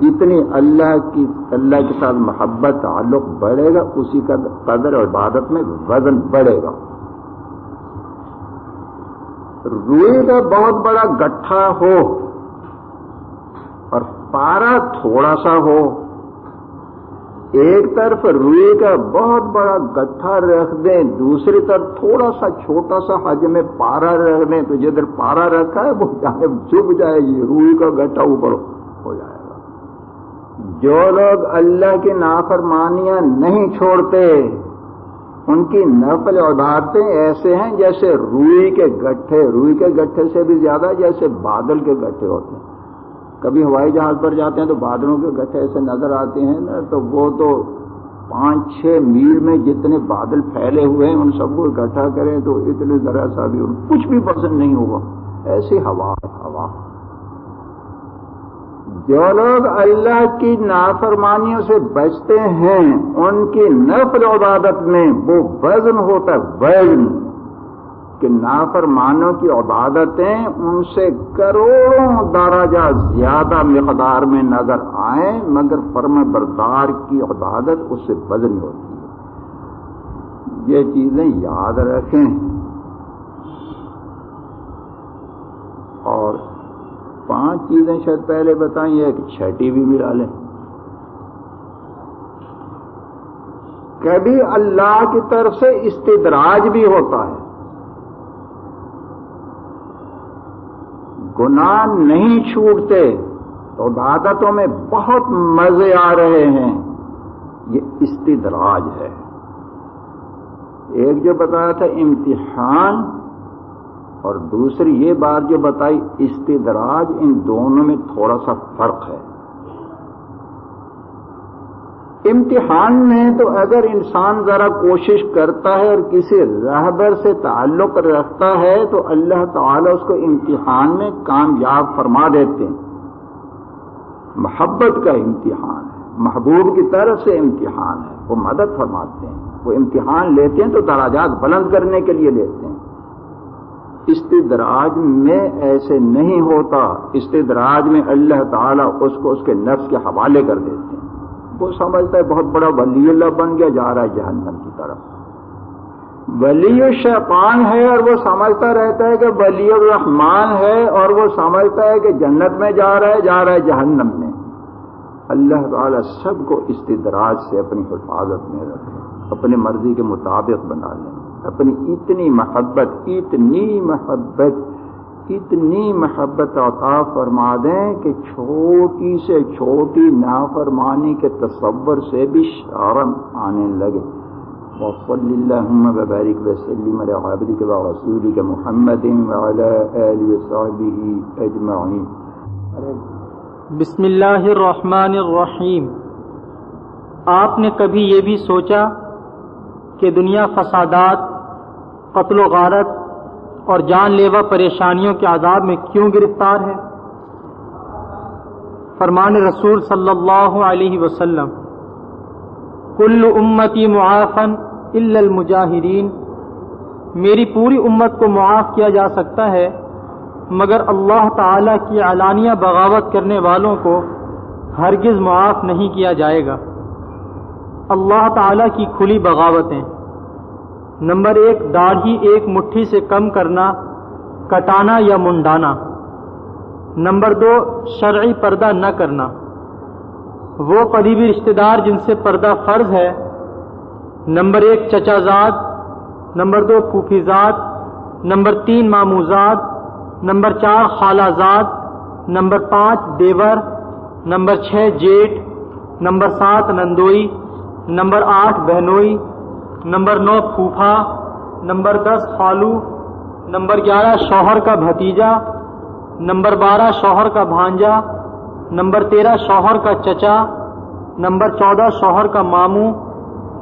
جتنی اللہ کی، اللہ کے ساتھ محبت، تعلق بڑھے گا، اسی کا قدر اور عبادت میں وزن بڑھے گا۔ روئی کا بہت بڑا گٹھا ہو اور پارا تھوڑا سا ہو، ایک طرف روئی کا بہت بڑا گٹھا رکھ دیں، دوسری طرف تھوڑا سا چھوٹا سا حج میں پارا رکھ دیں، تو جدھر پارا رکھا ہے، وہ جائے، چپ جائے گی، روئی کا گٹھا اوپر ہو جائے گا۔ جو لوگ اللہ کی نافرمانیاں نہیں چھوڑتے ان کی نفل عبادتیں ایسے ہیں جیسے روئی کے گٹھے، روئی کے گٹھے سے بھی زیادہ، جیسے بادل کے گٹھے ہوتے ہیں۔ کبھی ہوائی جہاز پر جاتے ہیں تو بادلوں کے گٹھے ایسے نظر آتے ہیں نا، تو وہ تو پانچ چھ میل میں جتنے بادل پھیلے ہوئے ہیں، ان سب کو اکٹھا کریں تو اتنے ذرا سا بھی، کچھ بھی پسند نہیں ہوگا۔ ایسی ہوا ہوا۔ جو لوگ اللہ کی نافرمانیوں سے بچتے ہیں، ان کی نفل عبادت میں وہ وزن ہوتا ہے، وزن۔ کہ نافرمانوں کی عبادتیں ان سے کروڑوں درجہ زیادہ مقدار میں نظر آئیں، مگر فرم بردار کی عبادت اس سے وزن ہوتی ہے۔ یہ چیزیں یاد رکھیں۔ اور پانچ چیزیں شاید پہلے بتائیں ایک چھٹی بھی ملا لیں۔ کبھی اللہ کی طرف سے استدراج بھی ہوتا ہے۔ گناہ نہیں چھوٹتے، تو عادتوں میں بہت مزے آ رہے ہیں۔ یہ استدراج ہے۔ ایک جو بتایا تھا، امتحان اور دوسری یہ بات جو بتائی، استدراج ان دونوں میں تھوڑا سا فرق ہے۔ امتحان میں تو اگر انسان ذرا کوشش کرتا ہے اور کسی رہبر سے تعلق رکھتا ہے، تو اللہ تعالی اس کو امتحان میں کامیاب فرما دیتے ہیں۔ محبت کا امتحان ہے۔ محبوب کی طرف سے امتحان ہے۔ وہ مدد فرماتے ہیں۔ وہ امتحان لیتے ہیں تو دراجات بلند کرنے کے لیے لیتے ہیں۔ استدراج میں ایسے نہیں ہوتا۔ استدراج میں اللہ تعالیٰ اس کو اس کے نفس کے حوالے کر دیتے ہیں۔ وہ سمجھتا ہے بہت بڑا ولی اللہ بن گیا، جا رہا ہے جہنم کی طرف۔ ولی الشیطان ہے اور وہ سمجھتا رہتا ہے کہ ولی الرحمان ہے اور وہ سمجھتا ہے کہ جنت میں جا رہا ہے، جا رہا ہے جہنم میں۔ اللہ تعالیٰ سب کو استدراج سے اپنی حفاظت میں رکھے، اپنی مرضی کے مطابق بنا لیں اپنی اتنی محبت اتنی محبت اتنی محبت عطا فرما دیں کہ چھوٹی سے چھوٹی نافرمانی کے تصور سے بھی شرم آنے لگے۔ وصل اللهم وبارك وسلم على عبدك ورسولك محمد وعلى آله وصحبه أجمعين بسم اللہ الرحمن الرحیم۔ آپ نے کبھی یہ بھی سوچا کہ دنیا فسادات، قتل و غارت اور جان لیوا پریشانیوں کے عذاب میں کیوں گرفتار ہے فرمان رسول صلی اللہ علیہ وسلم، کل امتی معافن الا المجاہرین میری پوری امت کو معاف کیا جا سکتا ہے، مگر اللہ تعالی کی علانیہ بغاوت کرنے والوں کو ہرگز معاف نہیں کیا جائے گا۔ اللہ تعالی کی کھلی بغاوتیں۔ نمبر ایک، داڑھی ایک مٹھی سے کم کرنا، کٹانا یا منڈانا۔ نمبر دو، شرعی پردہ نہ کرنا۔ وہ قریبی رشتہ دار جن سے پردہ فرض ہے۔ نمبر ایک، چچا زاد۔ نمبر دو، پھوپھی زاد۔ نمبر تین ماموزاد نمبر چار، خالہ زاد۔ نمبر پانچ، دیور۔ نمبر چھ، جیٹ۔ نمبر سات، نندوئی۔ نمبر آٹھ بہنوئی، نمبر نو پھوپھا، نمبر دس خالو، نمبر گیارہ شوہر کا بھتیجا، نمبر بارہ شوہر کا بھانجا، نمبر تیرہ شوہر کا چچا، نمبر چودہ شوہر کا ماموں،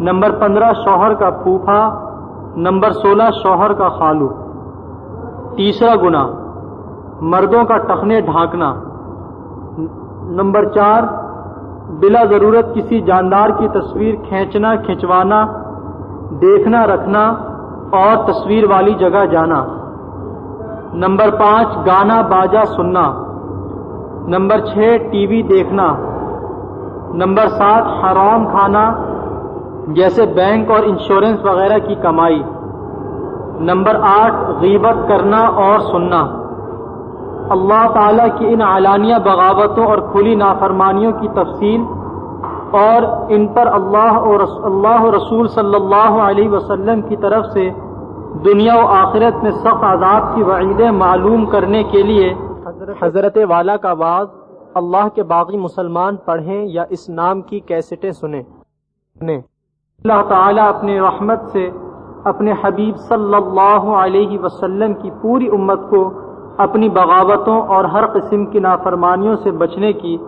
نمبر پندرہ شوہر کا پھوپھا، نمبر سولہ شوہر کا خالو۔ تیسرا گنا مردوں کا ٹخنے ڈھانکنا۔ نمبر چار بلا ضرورت کسی جاندار کی تصویر کھینچنا، کھنچوانا، دیکھنا، رکھنا اور تصویر والی جگہ جانا۔ نمبر پانچ، گانا، باجا، سننا۔ نمبر چھ، ٹی وی دیکھنا۔ نمبر سات، حرام کھانا، جیسے بینک اور انشورنس وغیرہ کی کمائی۔ نمبر آٹھ، غیبت کرنا اور سننا۔ اللہ تعالیٰ کی ان اعلانیہ بغاوتوں اور کھلی نافرمانیوں کی تفصیل اور ان پر اللہ اور اللہ رسول صلی اللہ علیہ وسلم کی طرف سے دنیا و آخرت میں سخت عذاب کی وعیدیں معلوم کرنے کے لیے حضرت والا کا بعض اللہ کے باقی مسلمان پڑھیں یا اس نام کی کیسٹیں سنیں۔ اللہ تعالیٰ اپنے رحمت سے اپنے حبیب صلی اللہ علیہ وسلم کی پوری امت کو اپنی بغاوتوں اور ہر قسم کی نافرمانیوں سے بچنے کی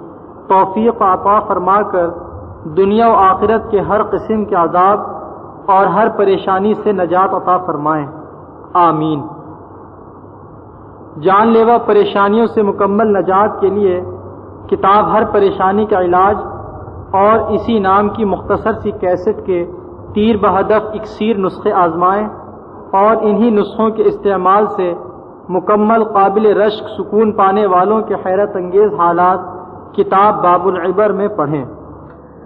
توفیق عطا فرما کر دنیا و آخرت کے ہر قسم کے عذاب اور ہر پریشانی سے نجات عطا فرمائیں۔ آمین۔ جان لیوا پریشانیوں سے مکمل نجات کے لیے کتاب ہر پریشانی کا علاج اور اسی نام کی مختصر سی کیسٹ کے تیر بہدف اکثیر نسخے آزمائیں اور انہی نسخوں کے استعمال سے مکمل قابل رشک سکون پانے والوں کے حیرت انگیز حالات کتاب باب العبر میں پڑھیں۔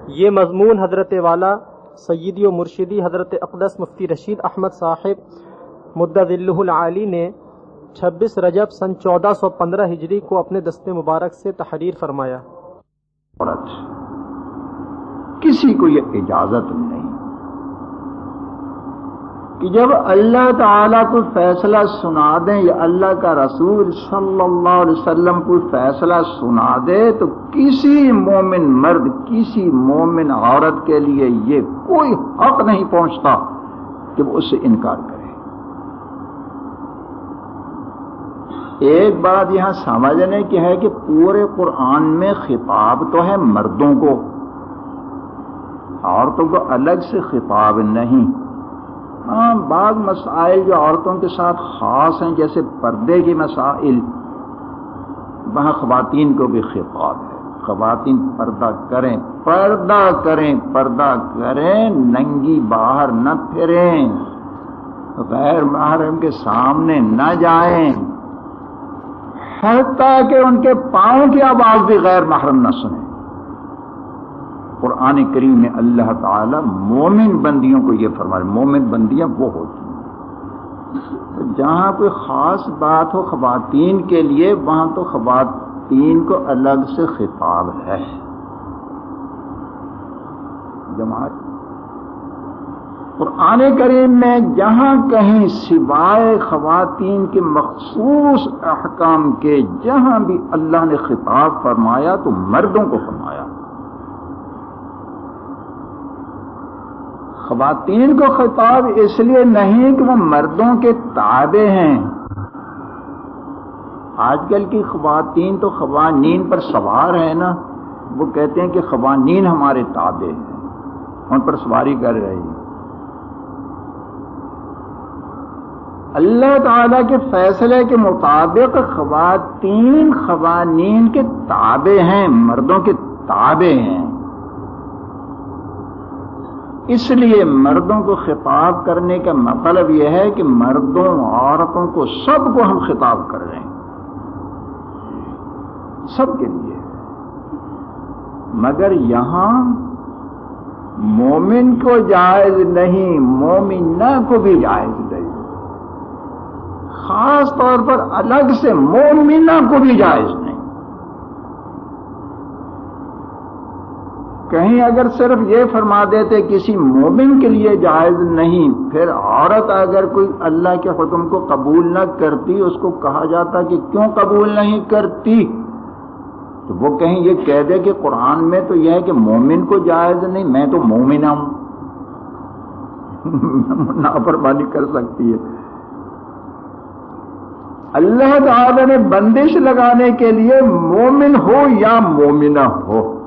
یہ مضمون حضرت والا سیدی و مرشدی حضرت اقدس مفتی رشید احمد صاحب مدد العالی نے چھبیس رجب سن چودہ سو پندرہ ہجری کو اپنے دست مبارک سے تحریر فرمایا۔ کسی کو یہ اجازت نہیں۔ کہ جب اللہ تعالیٰ کو فیصلہ سنا دیں یا اللہ کا رسول صلی اللہ علیہ وسلم کو فیصلہ سنا دے تو کسی مومن مرد، کسی مومن عورت کے لیے یہ کوئی حق نہیں پہنچتا کہ وہ اس سے انکار کرے۔ ایک بات یہاں سمجھنے کی ہے کہ پورے قرآن میں خطاب تو ہے مردوں کو، عورتوں کو الگ سے خطاب نہیں۔ بعض مسائل جو عورتوں کے ساتھ خاص ہیں، جیسے پردے کے مسائل، وہاں خواتین کو بھی خطاب ہے۔ خواتین پردہ کریں پردہ کریں پردہ کریں، ننگی باہر نہ پھریں، غیر محرم کے سامنے نہ جائیں۔ حتیٰ کہ ان کے پاؤں کی آواز بھی غیر محرم نہ سنیں۔ قرآن کریم میں اللہ تعالی مومن بندیوں کو یہ فرمائے مومن بندیاں وہ ہوتی ہیں۔ جہاں کوئی خاص بات ہو خواتین کے لیے، وہاں تو خواتین کو الگ سے خطاب ہے۔ جماعت، قرآن کریم میں جہاں کہیں سوائے خواتین کے مخصوص احکام کے، جہاں بھی اللہ نے خطاب فرمایا تو مردوں کو فرمایا۔ خواتین کو خطاب اس لیے نہیں کہ وہ مردوں کے تابع ہیں۔ آج کل کی خواتین تو خوانین پر سوار ہیں نا۔ وہ کہتے ہیں کہ خوانین ہمارے تابع ہیں۔ ان پر سواری کر رہے ہیں۔ اللہ تعالی کے فیصلے کے مطابق خواتین خوانین کے تابع ہیں، مردوں کے تابع ہیں۔ اس لیے مردوں کو خطاب کرنے کا مطلب یہ ہے کہ مردوں عورتوں کو سب کو ہم خطاب کر رہے ہیں۔ سب کے لیے۔ مگر یہاں مومن کو جائز نہیں، مومنہ کو بھی جائز نہیں۔ خاص طور پر الگ سے مومنہ کو بھی جائز کہیں اگر صرف یہ فرما دیتے کسی مومن کے لیے جائز نہیں، پھر عورت اگر کوئی اللہ کے حکم کو قبول نہ کرتی، اس کو کہا جاتا کہ کیوں قبول نہیں کرتی؟ تو وہ کہیں یہ کہہ دے کہ قرآن میں تو یہ ہے کہ مومن کو جائز نہیں، میں تو مومنہ ہوں۔ نافرمانی کر سکتی ہے۔ اللہ تعالی نے بندش لگانے کے لیے مومن ہو یا مومنہ ہو؟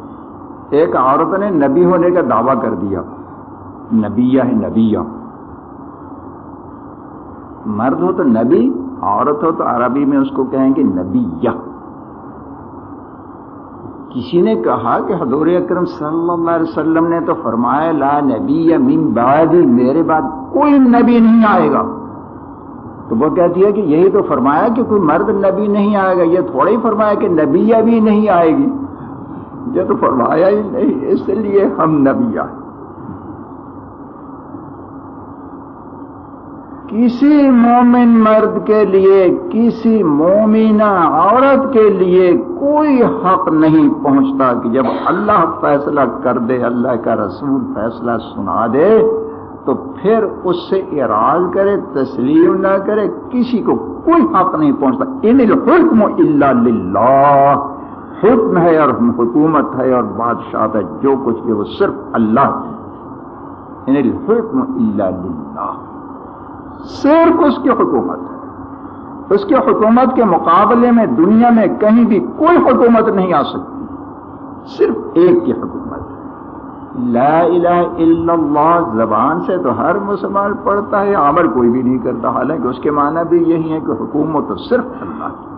ایک عورت نے نبی ہونے کا دعویٰ کر دیا۔ نبیہ ہے نبیہ۔ مرد ہو تو نبی، عورت ہو تو عربی میں اس کو کہیں گے نبیہ۔ کسی نے کہا کہ حضور اکرم صلی اللہ علیہ وسلم نے تو فرمایا، لا نبی من بعد، میرے بعد کوئی نبی نہیں آئے گا۔ تو وہ کہتی ہے کہ یہی تو فرمایا کہ کوئی مرد نبی نہیں آئے گا، یہ تھوڑا ہی فرمایا کہ نبی ابھی نہیں آئے گی۔ یہ تو فرمایا ہی نہیں، اس لیے ہم نبی آئے کسی مومن مرد کے لیے، کسی مومنہ عورت کے لیے کوئی حق نہیں پہنچتا کہ جب اللہ فیصلہ کر دے، اللہ کا رسول فیصلہ سنا دے، تو پھر اس سے اراض کرے، تسلیم نہ کرے، کسی کو کوئی حق نہیں پہنچتا۔ ان الحکم الا للہ۔ حکم ہے اور حکومت ہے اور بادشاہ ہے، جو کچھ بھی وہ صرف اللہ۔ ہے ان الحکم للہ۔ صرف اس کی حکومت ہے۔ اس کی حکومت کے مقابلے میں دنیا میں کہیں بھی کوئی حکومت نہیں آ سکتی۔ صرف ایک کی حکومت ہے۔ لا الہ الا اللہ، زبان سے تو ہر مسلمان پڑھتا ہے، عمل کوئی بھی نہیں کرتا۔ حالانکہ اس کے معنی بھی یہی ہے کہ حکومت تو صرف اللہ کی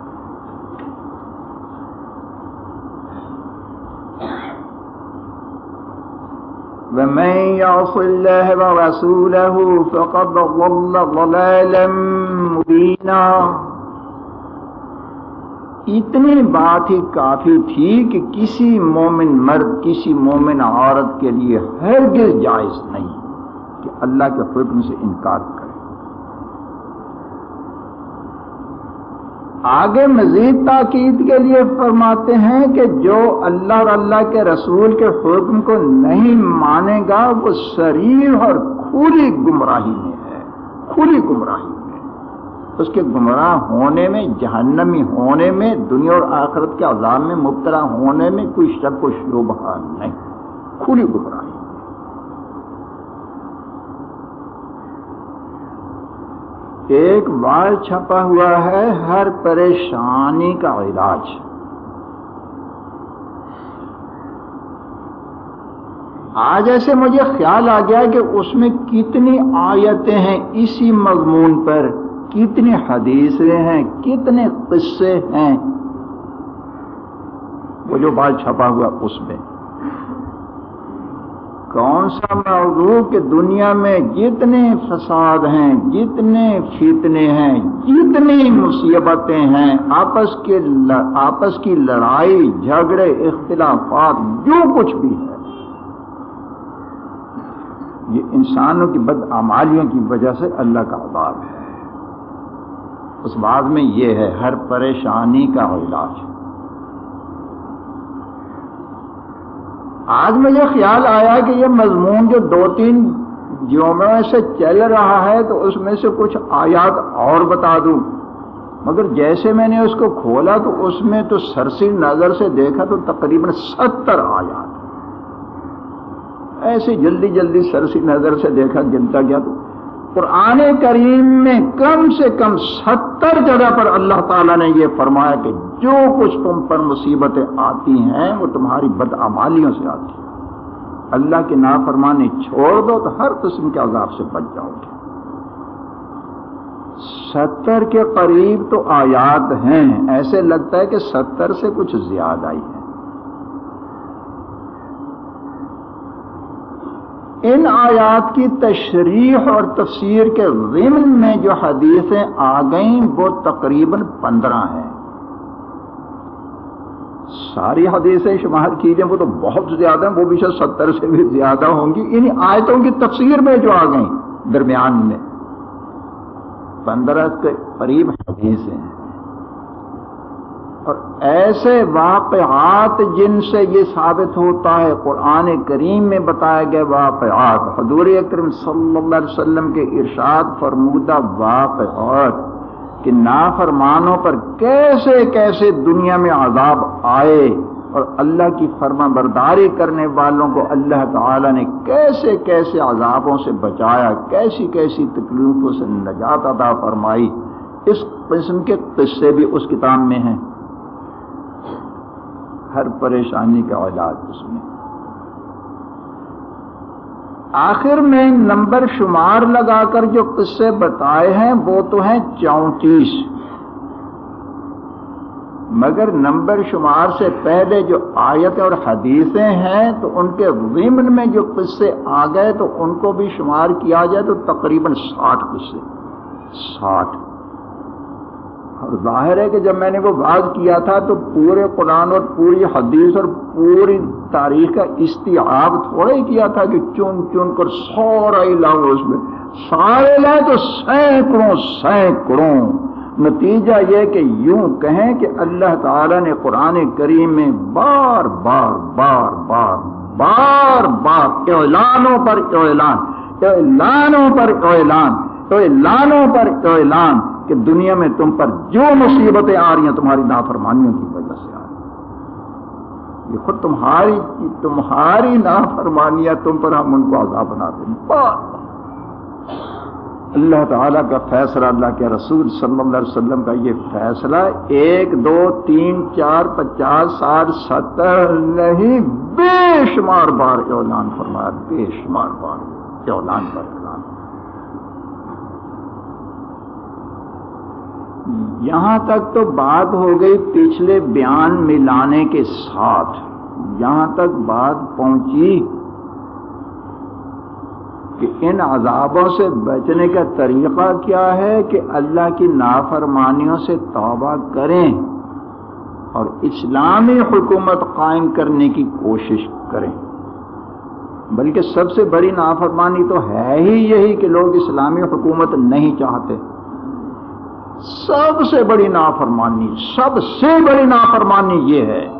ومن يعص الله ورسوله فقد ضل ضلالا مبينا۔ اتنی بات ہی کافی تھی کہ کسی مومن مرد، کسی مومن عورت کے لیے ہرگز جائز نہیں کہ اللہ کے حکم سے انکار کرے آگے مزید تاکید کے لیے فرماتے ہیں کہ جو اللہ اور اللہ کے رسول کے حکم کو نہیں مانے گا، وہ شریر اور کھلی گمراہی میں ہے۔ کھلی گمراہی میں۔ اس کے گمراہ ہونے میں، جہنمی ہونے میں، دنیا اور آخرت کے عذاب میں مبتلا ہونے میں کوئی شک و شبہ نہیں۔ کھلی گمراہی۔ ایک بال چھپا ہوا ہے، ہر پریشانی کا علاج۔ آج ایسے مجھے خیال آ گیا کہ اس میں کتنی آیتیں ہیں اسی مضمون پر، کتنی حدیثیں ہیں، کتنے قصے ہیں۔ وہ جو بال چھپا ہوا اس میں۔ کون سا موضوع کہ دنیا میں جتنے فساد ہیں، جتنے فتنے ہیں، جتنی مصیبتیں ہیں، آپس کے آپس کی لڑائی، جھگڑے، اختلافات، جو کچھ بھی ہے۔ یہ انسانوں کی بدعمالیوں کی وجہ سے اللہ کا عذاب ہے۔ اس بات میں یہ ہے، ہر پریشانی کا علاج۔ آج مجھے خیال آیا کہ یہ مضمون جو دو تین جوموں سے چل رہا ہے تو اس میں سے کچھ آیات اور بتا دوں۔ مگر جیسے میں نے اس کو کھولا تو اس میں تو سرسی نظر سے دیکھا تو تقریباً ستر آیات۔ ایسے جلدی جلدی سرسی نظر سے دیکھا گنتا گیا تو قرآن کریم میں کم سے کم ستر جگہ پر اللہ تعالیٰ نے یہ فرمایا کہ جو کچھ تم پر مصیبتیں آتی ہیں، وہ تمہاری بدعمالیوں سے آتی ہیں۔ اللہ کی نافرمانی چھوڑ دو تو ہر قسم کے عذاب سے بچ جاؤ گے۔ ستر کے قریب تو آیات ہیں۔ ایسے لگتا ہے کہ ستر سے کچھ زیادہ ہی ہے ان آیات کی تشریح اور تفسیر کے ضمن میں جو حدیثیں آ گئیں، وہ تقریباً پندرہ ہیں۔ ساری حدیثیں شمار کی جائیں، وہ تو بہت زیادہ ہیں، وہ بھی شاید ستر سے بھی زیادہ ہوں گی۔ ان آیتوں کی تفسیر میں جو آ گئیں درمیان میں۔ پندرہ کے قریب حدیث ہیں۔ اور ایسے واقعات جن سے یہ ثابت ہوتا ہے، قرآن کریم میں بتائے گئے واقعات۔ حضور اکرم صلی اللہ علیہ وسلم کے ارشاد فرمودہ واقعات۔ کہ نافرمانوں پر کیسے کیسے دنیا میں عذاب آئے اور اللہ کی فرما برداری کرنے والوں کو اللہ تعالی نے کیسے کیسے عذابوں سے بچایا، کیسی کیسی تکلیفوں سے نجات ادا فرمائی۔ اس قسم کے قصے بھی اس کتاب میں ہیں۔ ہر پریشانی کا علاج اس میں۔ آخر میں نمبر شمار لگا کر جو قصے بتائے ہیں وہ تو ہیں چونتیس۔ مگر نمبر شمار سے پہلے جو آیت اور حدیثیں ہیں تو ان کے ضمن میں جو قصے آ گئے تو ان کو بھی شمار کیا جائے تو تقریباً ساٹھ قصے۔ ساٹھ۔ اور ظاہر ہے کہ جب میں نے وہ بات کیا تھا تو پورے قرآن اور پوری حدیث اور پوری تاریخ کا استیاب تھوڑا ہی کیا تھا کہ چن چن کر سورا لاؤ اس میں، سارے لائے تو سینکڑوں سینکڑوں۔ نتیجہ یہ کہ یوں کہیں کہ اللہ تعالی نے قرآن کریم میں بار بار بار بار بار بار اعلانوں پر اعلان، اعلانوں پر اعلان، اعلانوں پر اعلان کہ دنیا میں تم پر جو مصیبتیں آ رہی ہیں تمہاری نافرمانیوں کی وجہ سے۔ آ رہی یہ خود تمہاری تمہاری نافرمانیاں تم پر ہم ان کو عذاب بنا دیں اللہ تعالیٰ کا فیصلہ، اللہ کے رسول صلی اللہ علیہ وسلم کا یہ فیصلہ ایک، دو، تین، چار، پچاس، ساٹھ، ستر، نہیں، بے شمار بار اعلان فرمایا، بے شمار بار اعلان پر یہاں تک تو بات ہو گئی پچھلے بیان ملانے کے ساتھ۔ یہاں تک بات پہنچی کہ ان عذابوں سے بچنے کا طریقہ کیا ہے کہ اللہ کی نافرمانیوں سے توبہ کریں اور اسلامی حکومت قائم کرنے کی کوشش کریں۔ بلکہ سب سے بڑی نافرمانی تو ہے ہی یہی کہ لوگ اسلامی حکومت نہیں چاہتے۔ سب سے بڑی نافرمانی، سب سے بڑی نافرمانی یہ ہے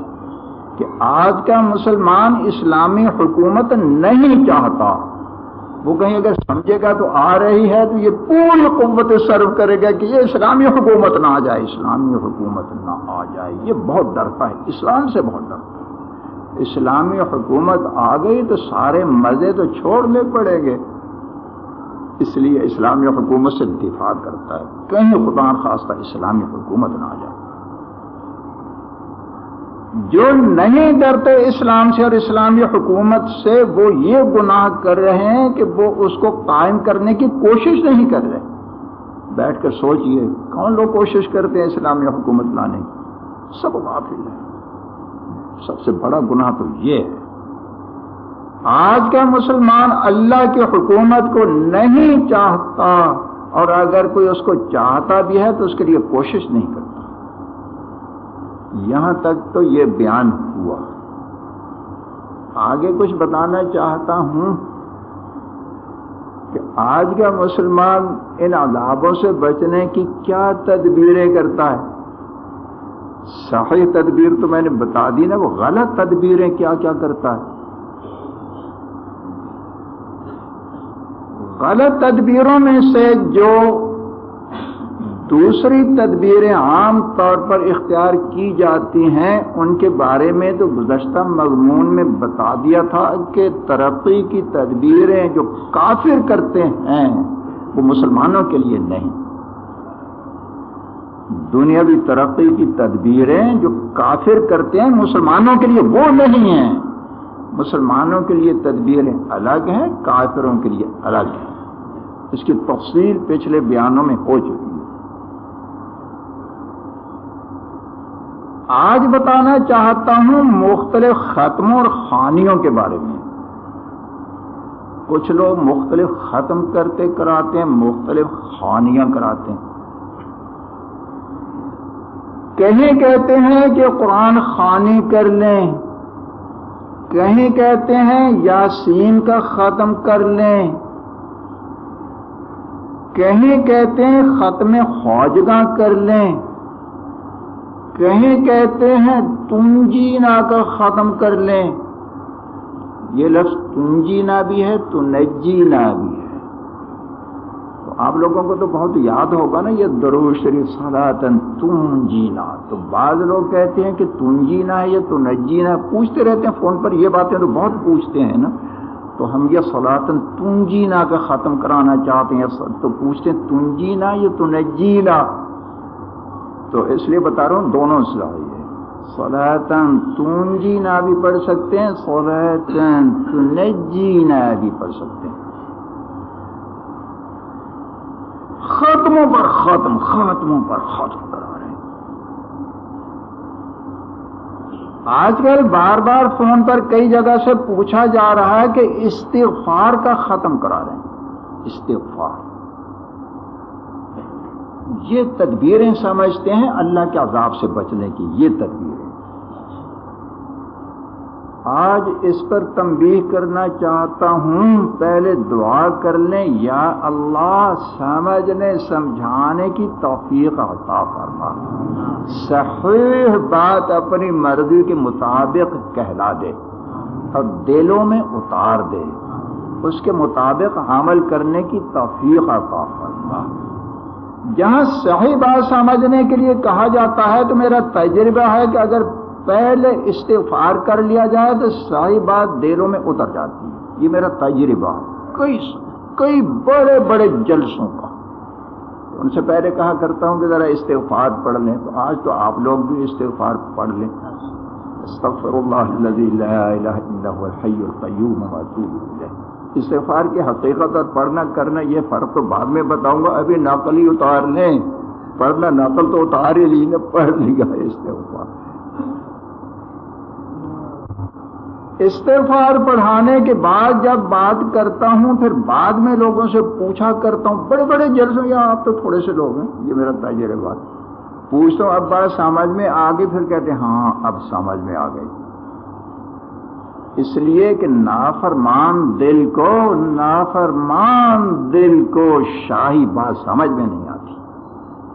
کہ آج کا مسلمان اسلامی حکومت نہیں چاہتا۔ وہ کہیں اگر سمجھے گا تو آ رہی ہے تو یہ پوری قوت سرو کرے گا کہ یہ اسلامی حکومت نہ آ جائے، اسلامی حکومت نہ آ جائے۔ یہ بہت ڈرتا ہے، اسلام سے بہت ڈرتا ہے۔ اسلامی حکومت آ گئی تو سارے مزے تو چھوڑنے پڑیں گے۔ اس لیے اسلامی حکومت سے دفاع کرتا ہے۔ کہیں خدا خاصہ اسلامی حکومت نہ آ جائے۔ جو نہیں ڈرتے اسلام سے اور اسلامی حکومت سے، وہ یہ گناہ کر رہے ہیں کہ وہ اس کو قائم کرنے کی کوشش نہیں کر رہے۔ بیٹھ کر سوچئے، کون لوگ کوشش کرتے ہیں اسلامی حکومت لانے کی؟ سب غافل ہیں۔ سب سے بڑا گناہ تو یہ ہے آج کا مسلمان اللہ کی حکومت کو نہیں چاہتا اور اگر کوئی اس کو چاہتا بھی ہے تو اس کے لیے کوشش نہیں کرتا۔ یہاں تک تو یہ بیان ہوا۔ آگے کچھ بتانا چاہتا ہوں کہ آج کا مسلمان ان عذابوں سے بچنے کی کیا تدبیریں کرتا ہے۔ صحیح تدبیر تو میں نے بتا دی نا، وہ غلط تدبیریں کیا کیا کرتا ہے۔ غلط تدبیروں میں سے جو دوسری تدبیریں عام طور پر اختیار کی جاتی ہیں، ان کے بارے میں تو گزشتہ مضمون میں بتا دیا تھا کہ ترقی کی تدبیریں جو کافر کرتے ہیں، وہ مسلمانوں کے لیے نہیں۔ دنیاوی ترقی کی تدبیریں جو کافر کرتے ہیں، مسلمانوں کے لیے وہ نہیں ہیں۔ مسلمانوں کے لیے تدبیریں الگ ہیں، کافروں کے لیے الگ ہیں۔ اس کی تفصیل پچھلے بیانوں میں ہو چکی ہے۔ آج بتانا چاہتا ہوں مختلف ختموں اور خانیوں کے بارے میں۔ کچھ لوگ مختلف ختم کرتے کراتے ہیں، مختلف خانیاں کراتے ہیں۔ کہیں کہتے ہیں کہ قرآن خانی کر لیں۔ کہیں کہتے ہیں یاسین کا ختم کر لیں۔ کہیں کہتے ہیں ختم خوجگاں کر لیں۔ کہیں کہتے ہیں تنجینا کا ختم کر لیں۔ یہ لفظ تنجینا بھی ہے تو بھی ہے۔ آپ لوگوں کو تو بہت یاد ہوگا نا یہ درو شریف سلاتن تم جینا تو بعض لوگ کہتے ہیں کہ تم جینا ہے یہ تو نجینا پوچھتے رہتے ہیں فون پر، یہ باتیں تو بہت پوچھتے ہیں نا۔ تو ہم یہ سلاتن تنجینا کا ختم کرانا چاہتے ہیں۔ تو پوچھتے ہیں تنجینا یہ تو نجینا تو اس لیے بتا رہا ہوں دونوں صلاحی ہے سولہتن تنجینا بھی پڑھ سکتے ہیں سولہتن تنجینا بھی پڑھ سکتے ہیں۔ ختموں پر ختم خاتموں پر ختم کرا رہے ہیں آج کل بار بار فون پر کئی جگہ سے پوچھا جا رہا ہے کہ استغفار کا ختم کرا رہے ہیں استغفار۔ یہ تدبیریں سمجھتے ہیں اللہ کے عذاب سے بچنے کی، یہ تدبیریں آج اس پر تنبیہ کرنا چاہتا ہوں۔ پہلے دعا کر لیں۔ یا اللہ، سمجھنے، سمجھانے کی توفیق عطا فرما۔ صحیح بات اپنی مرضی کے مطابق کہلا دے اور دلوں میں اتار دے۔ اس کے مطابق عمل کرنے کی توفیق عطا فرما۔ جہاں صحیح بات سمجھنے کے لیے کہا جاتا ہے تو میرا تجربہ ہے کہ اگر پہلے استغفار کر لیا جائے تو صحیح بات دیروں میں اتر جاتی ہے۔ یہ میرا تجربہ کئی کئی بڑے بڑے جلسوں کا۔ ان سے پہلے کہا کرتا ہوں کہ ذرا استغفار پڑھ لیں۔ تو آج تو آپ لوگ بھی استغفار پڑھ لیں۔ استغفر اللہ الذي لا الہ الا هو الحی القیوم واتوب الیہ۔ استغفار کی حقیقت اور پڑھنا کرنا یہ فرق تو بعد میں بتاؤں گا۔ ابھی نقل ہی اتار لیں۔ پڑھنا نقل تو اتار ہی لی نے پڑھ لیا استغفار۔ استغفار پڑھانے کے بعد جب بات کرتا ہوں، پھر بعد میں لوگوں سے پوچھا کرتا ہوں۔ بڑے بڑے جلسوں یا آپ تو تھوڑے سے لوگ ہیں، یہ میرا تاجر بات۔ پوچھتا ہوں، اب بات سمجھ میں آ گئی پھر کہتے ہیں ہاں اب سمجھ میں آ گئی اس لیے کہ نافرمان دل کو، نافرمان دل کو شاہی بات سمجھ میں نہیں آتی۔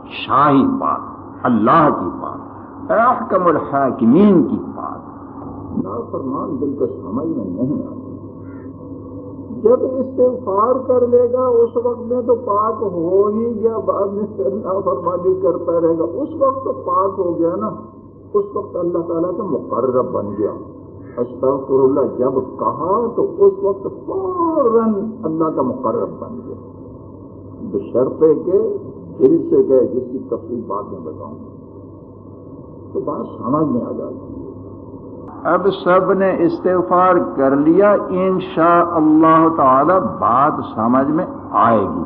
شاہی بات، اللہ کی بات، احکم الحاکمین کی بات۔ فرمان دل کو سمجھ میں نہیں آتا۔ جب استغفار کر لے گا، اس وقت میں تو پاک ہو ہی گیا، بعد میں فرمانی کرتا رہے گا۔ اس وقت تو پاک ہو گیا نا۔ اس وقت اللہ تعالیٰ کا مقرر بن گیا۔ استغفر اللہ جب کہا تو اس وقت فوراً اللہ کا مقرر بن گیا۔ بشرطے کے دل سے گئے جس کی تفصیل بعد میں بتاؤں۔ تو بات سمجھ میں آ جاتی۔ ہے اب سب نے استغفار کر لیا انشاء اللہ تعالی بات سمجھ میں آئے گی۔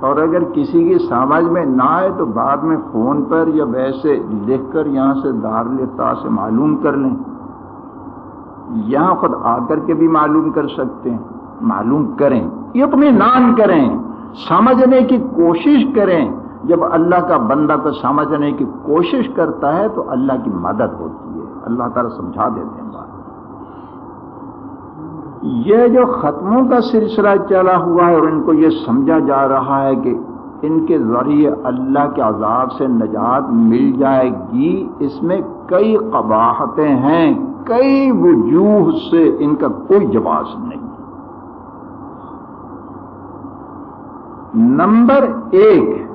اور اگر کسی کی سمجھ میں نہ آئے تو بعد میں فون پر یا ویسے لکھ کر یہاں سے دارالفتا سے معلوم کر لیں۔ یہاں خود آ کر کے بھی معلوم کر سکتے ہیں، معلوم کریں یہ اطمینان کریں، سمجھنے کی کوشش کریں۔ جب اللہ کا بندہ کو سمجھنے کی کوشش کرتا ہے تو اللہ کی مدد ہوتی ہے۔ اللہ تعالیٰ سمجھا دیتے ہیں بات۔ یہ جو ختموں کا سلسلہ چلا ہوا ہے اور ان کو یہ سمجھا جا رہا ہے کہ ان کے ذریعے اللہ کے عذاب سے نجات مل جائے گی، اس میں کئی قباحتیں ہیں، کئی وجوہ سے ان کا کوئی جواز نہیں۔ نمبر ایک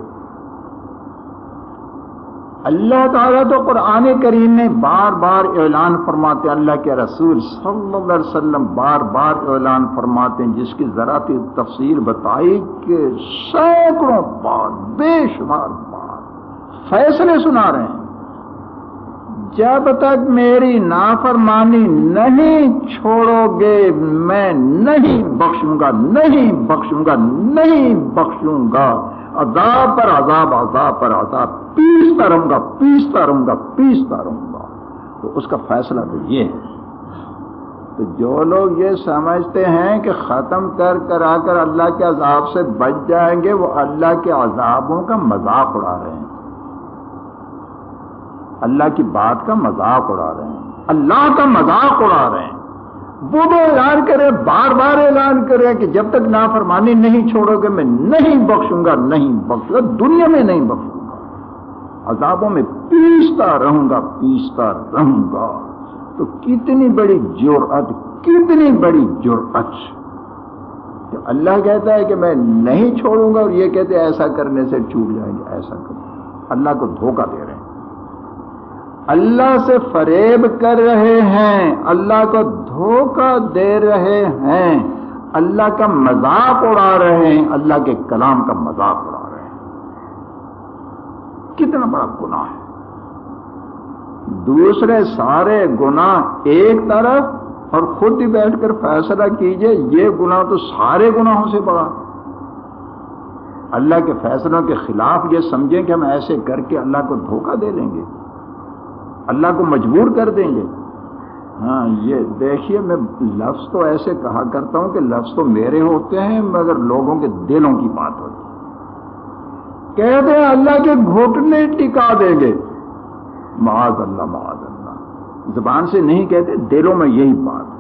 اللہ تعالیٰ تو قرآن کریم میں بار بار اعلان فرماتے اللہ کے رسول صلی اللہ علیہ وسلم بار بار اعلان فرماتے ہیں، جس کی ذرا سی تفصیل بتائی کہ سینکڑوں بار، بے شمار بار فیصلے سنا رہے ہیں۔ جب تک میری نافرمانی نہیں چھوڑو گے، میں نہیں بخشوں گا، نہیں بخشوں گا، نہیں بخشوں گا۔ عذاب پر عذاب عذاب پر عذاب، پیستا رہوں گا، پیستا رہوں گا، پیستا رہوں گا۔ تو اس کا فیصلہ تو یہ ہے۔ تو جو لوگ یہ سمجھتے ہیں کہ ختم کر کر آ کر اللہ کے عذاب سے بچ جائیں گے، وہ اللہ کے عذابوں کا مذاق اڑا رہے ہیں۔ اللہ کی بات کا مذاق اڑا رہے ہیں۔ اللہ کا مذاق اڑا رہے ہیں۔ وہ تو اعلان کرے، بار بار اعلان کرے کہ جب تک نافرمانی نہیں چھوڑو گے، میں نہیں بخشوں گا، نہیں بخشوں گا، دنیا میں نہیں بخشوں گا۔ عذابوں میں پیستا رہوں گا، پیستا رہوں گا۔ تو کتنی بڑی جرأت، کتنی بڑی جرأت۔ کہ اللہ کہتا ہے کہ میں نہیں چھوڑوں گا اور یہ کہتے ہیں ایسا کرنے سے چھوٹ جائیں گے ایسا کر اللہ کو دھوکہ دے رہے ہیں اللہ سے فریب کر رہے ہیں، اللہ کو دھوکہ دے رہے ہیں۔ اللہ کا مذاق اڑا رہے ہیں، اللہ کے کلام کا مذاق اڑا رہے ہیں۔ کتنا بڑا گناہ ہے۔ دوسرے سارے گناہ ایک طرف اور خود ہی بیٹھ کر فیصلہ کیجیے، یہ گناہ تو سارے گناہوں سے بڑا۔ اللہ کے فیصلوں کے خلاف یہ سمجھیں کہ ہم ایسے کر کے اللہ کو دھوکہ دے لیں گے۔ اللہ کو مجبور کر دیں گے۔ ہاں یہ دیکھیے، میں لفظ تو ایسے کہا کرتا ہوں کہ لفظ تو میرے ہوتے ہیں، مگر لوگوں کے دلوں کی بات ہوتی کہہ دیں، اللہ کے گھٹنے ٹکا دیں گے۔ معاذ اللہ معاذ اللہ۔ زبان سے نہیں کہتے، دلوں میں یہی بات۔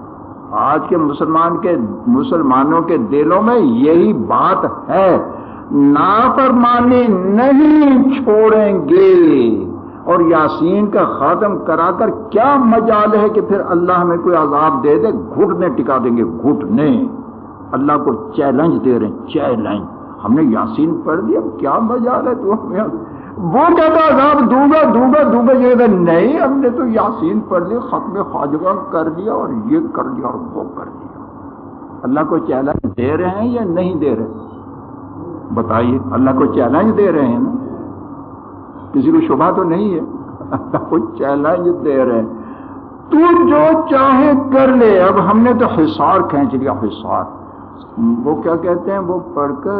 آج کے مسلمان کے، مسلمانوں کے دلوں میں یہی بات ہے۔ نافرمانی نہیں چھوڑیں گے۔ اور یاسین کا خاتم کرا کر کیا مجال ہے کہ پھر اللہ ہمیں کوئی عذاب دے دے، گھٹنے ٹکا دیں گے، گھٹنے۔ اللہ کو چیلنج دے رہے ہیں چیلنج ہم نے یاسین پڑھ دیا کیا مجال ہے تو؟ ہمیں وہ کہتا عذاب دوں گا دوں گا دوں گا یہ نہیں، ہم نے تو یاسین پڑھ لیا، ختم خواجگاہ کر دیا اور یہ کر دیا اور وہ کر دیا اللہ کو چیلنج دے رہے ہیں یا نہیں دے رہے؟ بتائیے، اللہ کو چیلنج دے رہے ہیں نا؟ کسی کو شبہ تو نہیں ہے؟ کوئی چیلنج دے رہے تو جو چاہے کر لے۔ اب ہم نے تو حصار کھینچ لیا، حصار۔ وہ کیا کہتے ہیں؟ وہ پڑھ کر،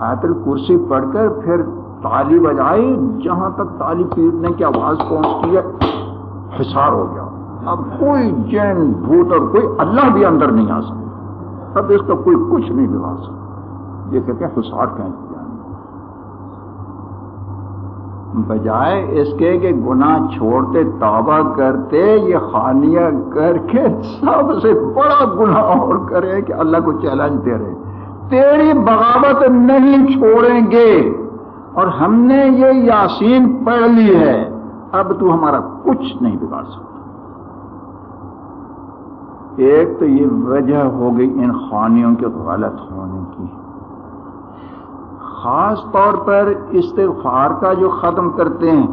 آیت الکرسی پڑھ کر پھر تالی بجائی، جہاں تک تالی پیٹنے کی آواز پہنچتی ہے، حصار ہو گیا۔ اب کوئی جین، بھوت اور کوئی اللہ بھی اندر نہیں آ سکتا۔ اب اس کا کوئی کچھ نہیں بگاڑ سکتا۔ یہ کہتے ہیں حصار کھینچ بجائے اس کے کہ گناہ چھوڑتے، توبہ کرتے، یہ خانیہ کر کے سب سے بڑا گناہ اور کرے کہ اللہ کو چیلنج دے رہے۔ تیری بغاوت نہیں چھوڑیں گے۔ اور ہم نے یہ یاسین پڑھ لی ہے۔ اب تو ہمارا کچھ نہیں بگاڑ سکتا۔ ایک تو یہ وجہ ہو گئی ان خانیوں کے غلط ہونے کی۔ خاص طور پر استغفار کا جو ختم کرتے ہیں۔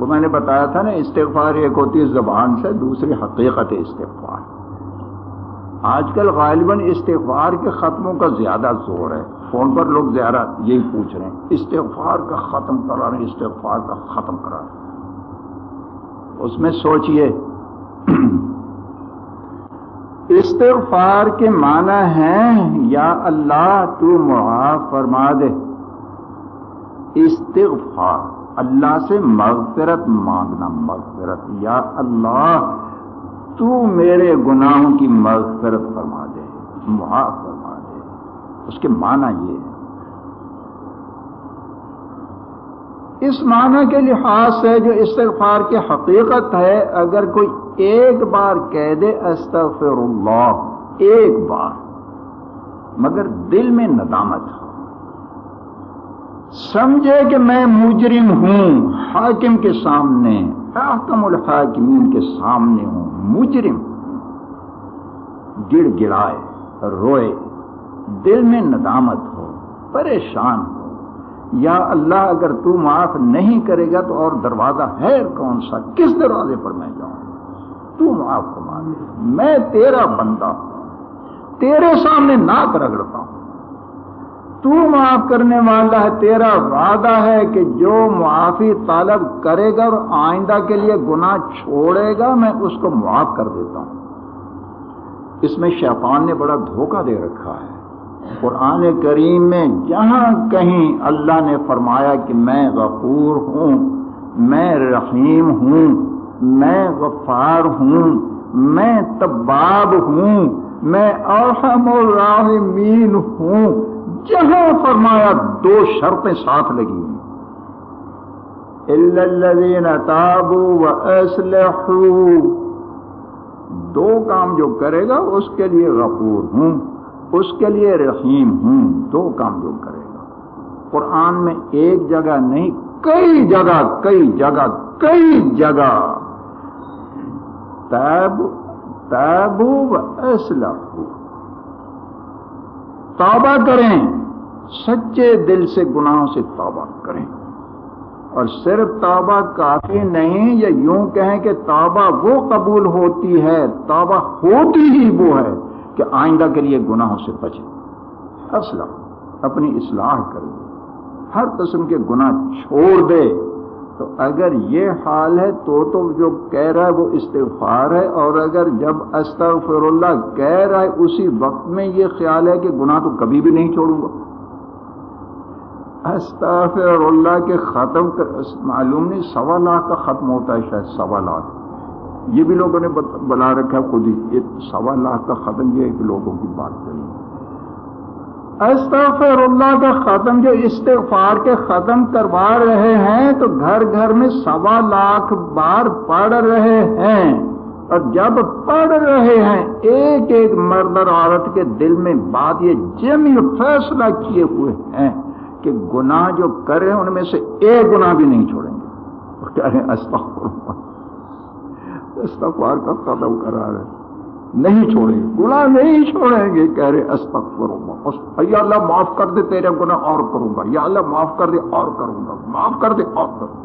وہ میں نے بتایا تھا نا، استغفار ایک ہوتی ہے زبان سے، دوسری حقیقت استغفار۔ آج کل غالباً استغفار کے ختموں کا زیادہ زور ہے۔ فون پر لوگ زیادہ یہی پوچھ رہے ہیں۔ استغفار کا ختم کرا رہے ہیں، استغفار کا ختم کرا رہے ہیں۔ اس میں سوچئے۔ استغفار کے معنی ہیں، یا اللہ تو معاف فرما دے۔ استغفار، اللہ سے مغفرت مانگنا مغفرت، یا اللہ تو میرے گناہوں کی مغفرت فرما دے، معاف فرما دے۔ اس کے معنی یہ ہے۔ اس معنی کے لحاظ سے جو استغفار کی حقیقت ہے، اگر کوئی ایک بار کہہ دے استغفر اللہ ایک بار۔ مگر دل میں ندامت۔ ہو سمجھے کہ میں مجرم ہوں، حاکم کے سامنے، حاکم الحاکمین کے سامنے ہوں، مجرم۔ گڑ گڑائے، روئے، دل میں ندامت ہو، پریشان ہو۔ یا اللہ، اگر تو معاف نہیں کرے گا تو اور دروازہ ہے کون سا، کس دروازے پر میں جاؤں؟ تو معاف فرما دے۔ میں تیرا بندہ ہوں۔ تیرے سامنے ناک رگڑتا ہوں۔ تو معاف کرنے والا ہے، تیرا وعدہ ہے کہ جو معافی طالب کرے گا اور آئندہ کے لیے گناہ چھوڑے گا، میں اس کو معاف کر دیتا ہوں۔ اس میں شیطان نے بڑا دھوکہ دے رکھا ہے۔ قرآن کریم میں جہاں کہیں اللہ نے فرمایا کہ میں غفور ہوں، میں رحیم ہوں۔ میں غفار ہوں، میں تباب ہوں، میں ارحم الراحمین ہوں۔ جہاں فرمایا دو شرطیں ساتھ لگی ہوئی الذین تابوا واصلحوا دو کام جو کرے گا، اس کے لیے غفور ہوں، اس کے لیے رحیم ہوں۔ دو کام جو کرے گا۔ قرآن میں ایک جگہ نہیں، کئی جگہ کئی جگہ کئی جگہ۔ تیب تیبو توبہ کریں، سچے دل سے گناہوں سے توبہ کریں۔ اور صرف توبہ کافی نہیں، یا یوں کہیں کہ توبہ وہ قبول ہوتی ہے، توبہ ہوتی ہی وہ ہے کہ آئندہ کے لیے گناہوں سے بچے۔ اصل اپنی اصلاح کر دے ہر قسم کے گناہ چھوڑ دے۔ تو اگر یہ حال ہے تو تو جو کہہ رہا ہے وہ استغفار ہے، اور اگر جب استغفر اللہ کہہ رہا ہے اسی وقت میں یہ خیال ہے کہ گناہ تو کبھی بھی نہیں چھوڑوں گا۔ استغفر اللہ کے ختم معلوم نہیں، سوا لاکھ کا ختم ہوتا ہے شاید، سوا لاکھ۔ یہ بھی لوگوں نے بنا رکھا خود ہی، یہ سوا لاکھ کا ختم یہ ایک لوگوں کی بات کری استغفر اللہ کا ختم جو استغفار کے ختم کروا رہے ہیں تو گھر گھر میں سوا لاکھ بار پڑھ رہے ہیں اور جب پڑھ رہے ہیں ایک ایک مرد اور عورت کے دل میں بات یہ جمی فیصلہ کیے ہوئے ہیں کہ گناہ جو کرے ان میں سے ایک گناہ بھی نہیں چھوڑیں گے۔ اور کہہ رہے ہیں استغفر اللہ استغفار کا قدم کرا رہے نہیں چھوڑیں گے۔ گناہ نہیں چھوڑیں گے، کہہ رہے استغفر اللہ یا اللہ معاف کر دے، تیرے گناہ اور کروں گا۔ یا اللہ معاف کر دے اور کروں گا۔ معاف کر دے اور کروں گا۔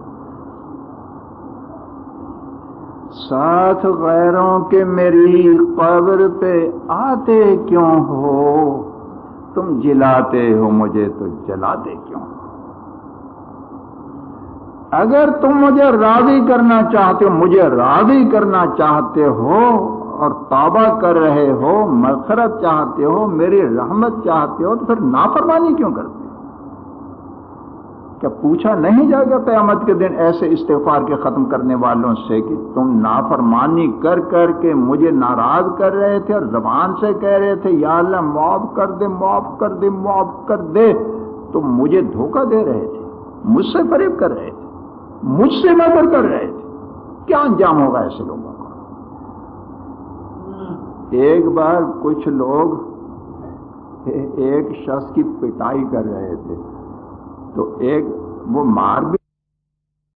ساتھ غیروں کے میری قبر پہ آتے کیوں ہو؟ تم جلاتے ہو مجھے تو جلاتے کیوں اگر تم مجھے راضی کرنا چاہتے ہو، مجھے راضی کرنا چاہتے ہو اور توبہ کر رہے ہو، مغفرت چاہتے ہو، میری رحمت چاہتے ہو، تو پھر نافرمانی کیوں کرتے کیا پوچھا نہیں جائے گا قیامت کے دن ایسے استغفار کے ختم کرنے والوں سے کہ تم نافرمانی کر کر کے مجھے ناراض کر رہے تھے اور زبان سے کہہ رہے تھے، یا اللہ معاف کر دے، معاف کر دے، معاف کر دے۔ تم مجھے دھوکہ دے رہے تھے، مجھ سے فریب کر رہے تھے، مجھ سے مدر کر رہے تھے۔ کیا انجام ہوگا ایسے لوگوں ایک بار کچھ لوگ ایک شخص کی پٹائی کر رہے تھے تو ایک وہ مار بھی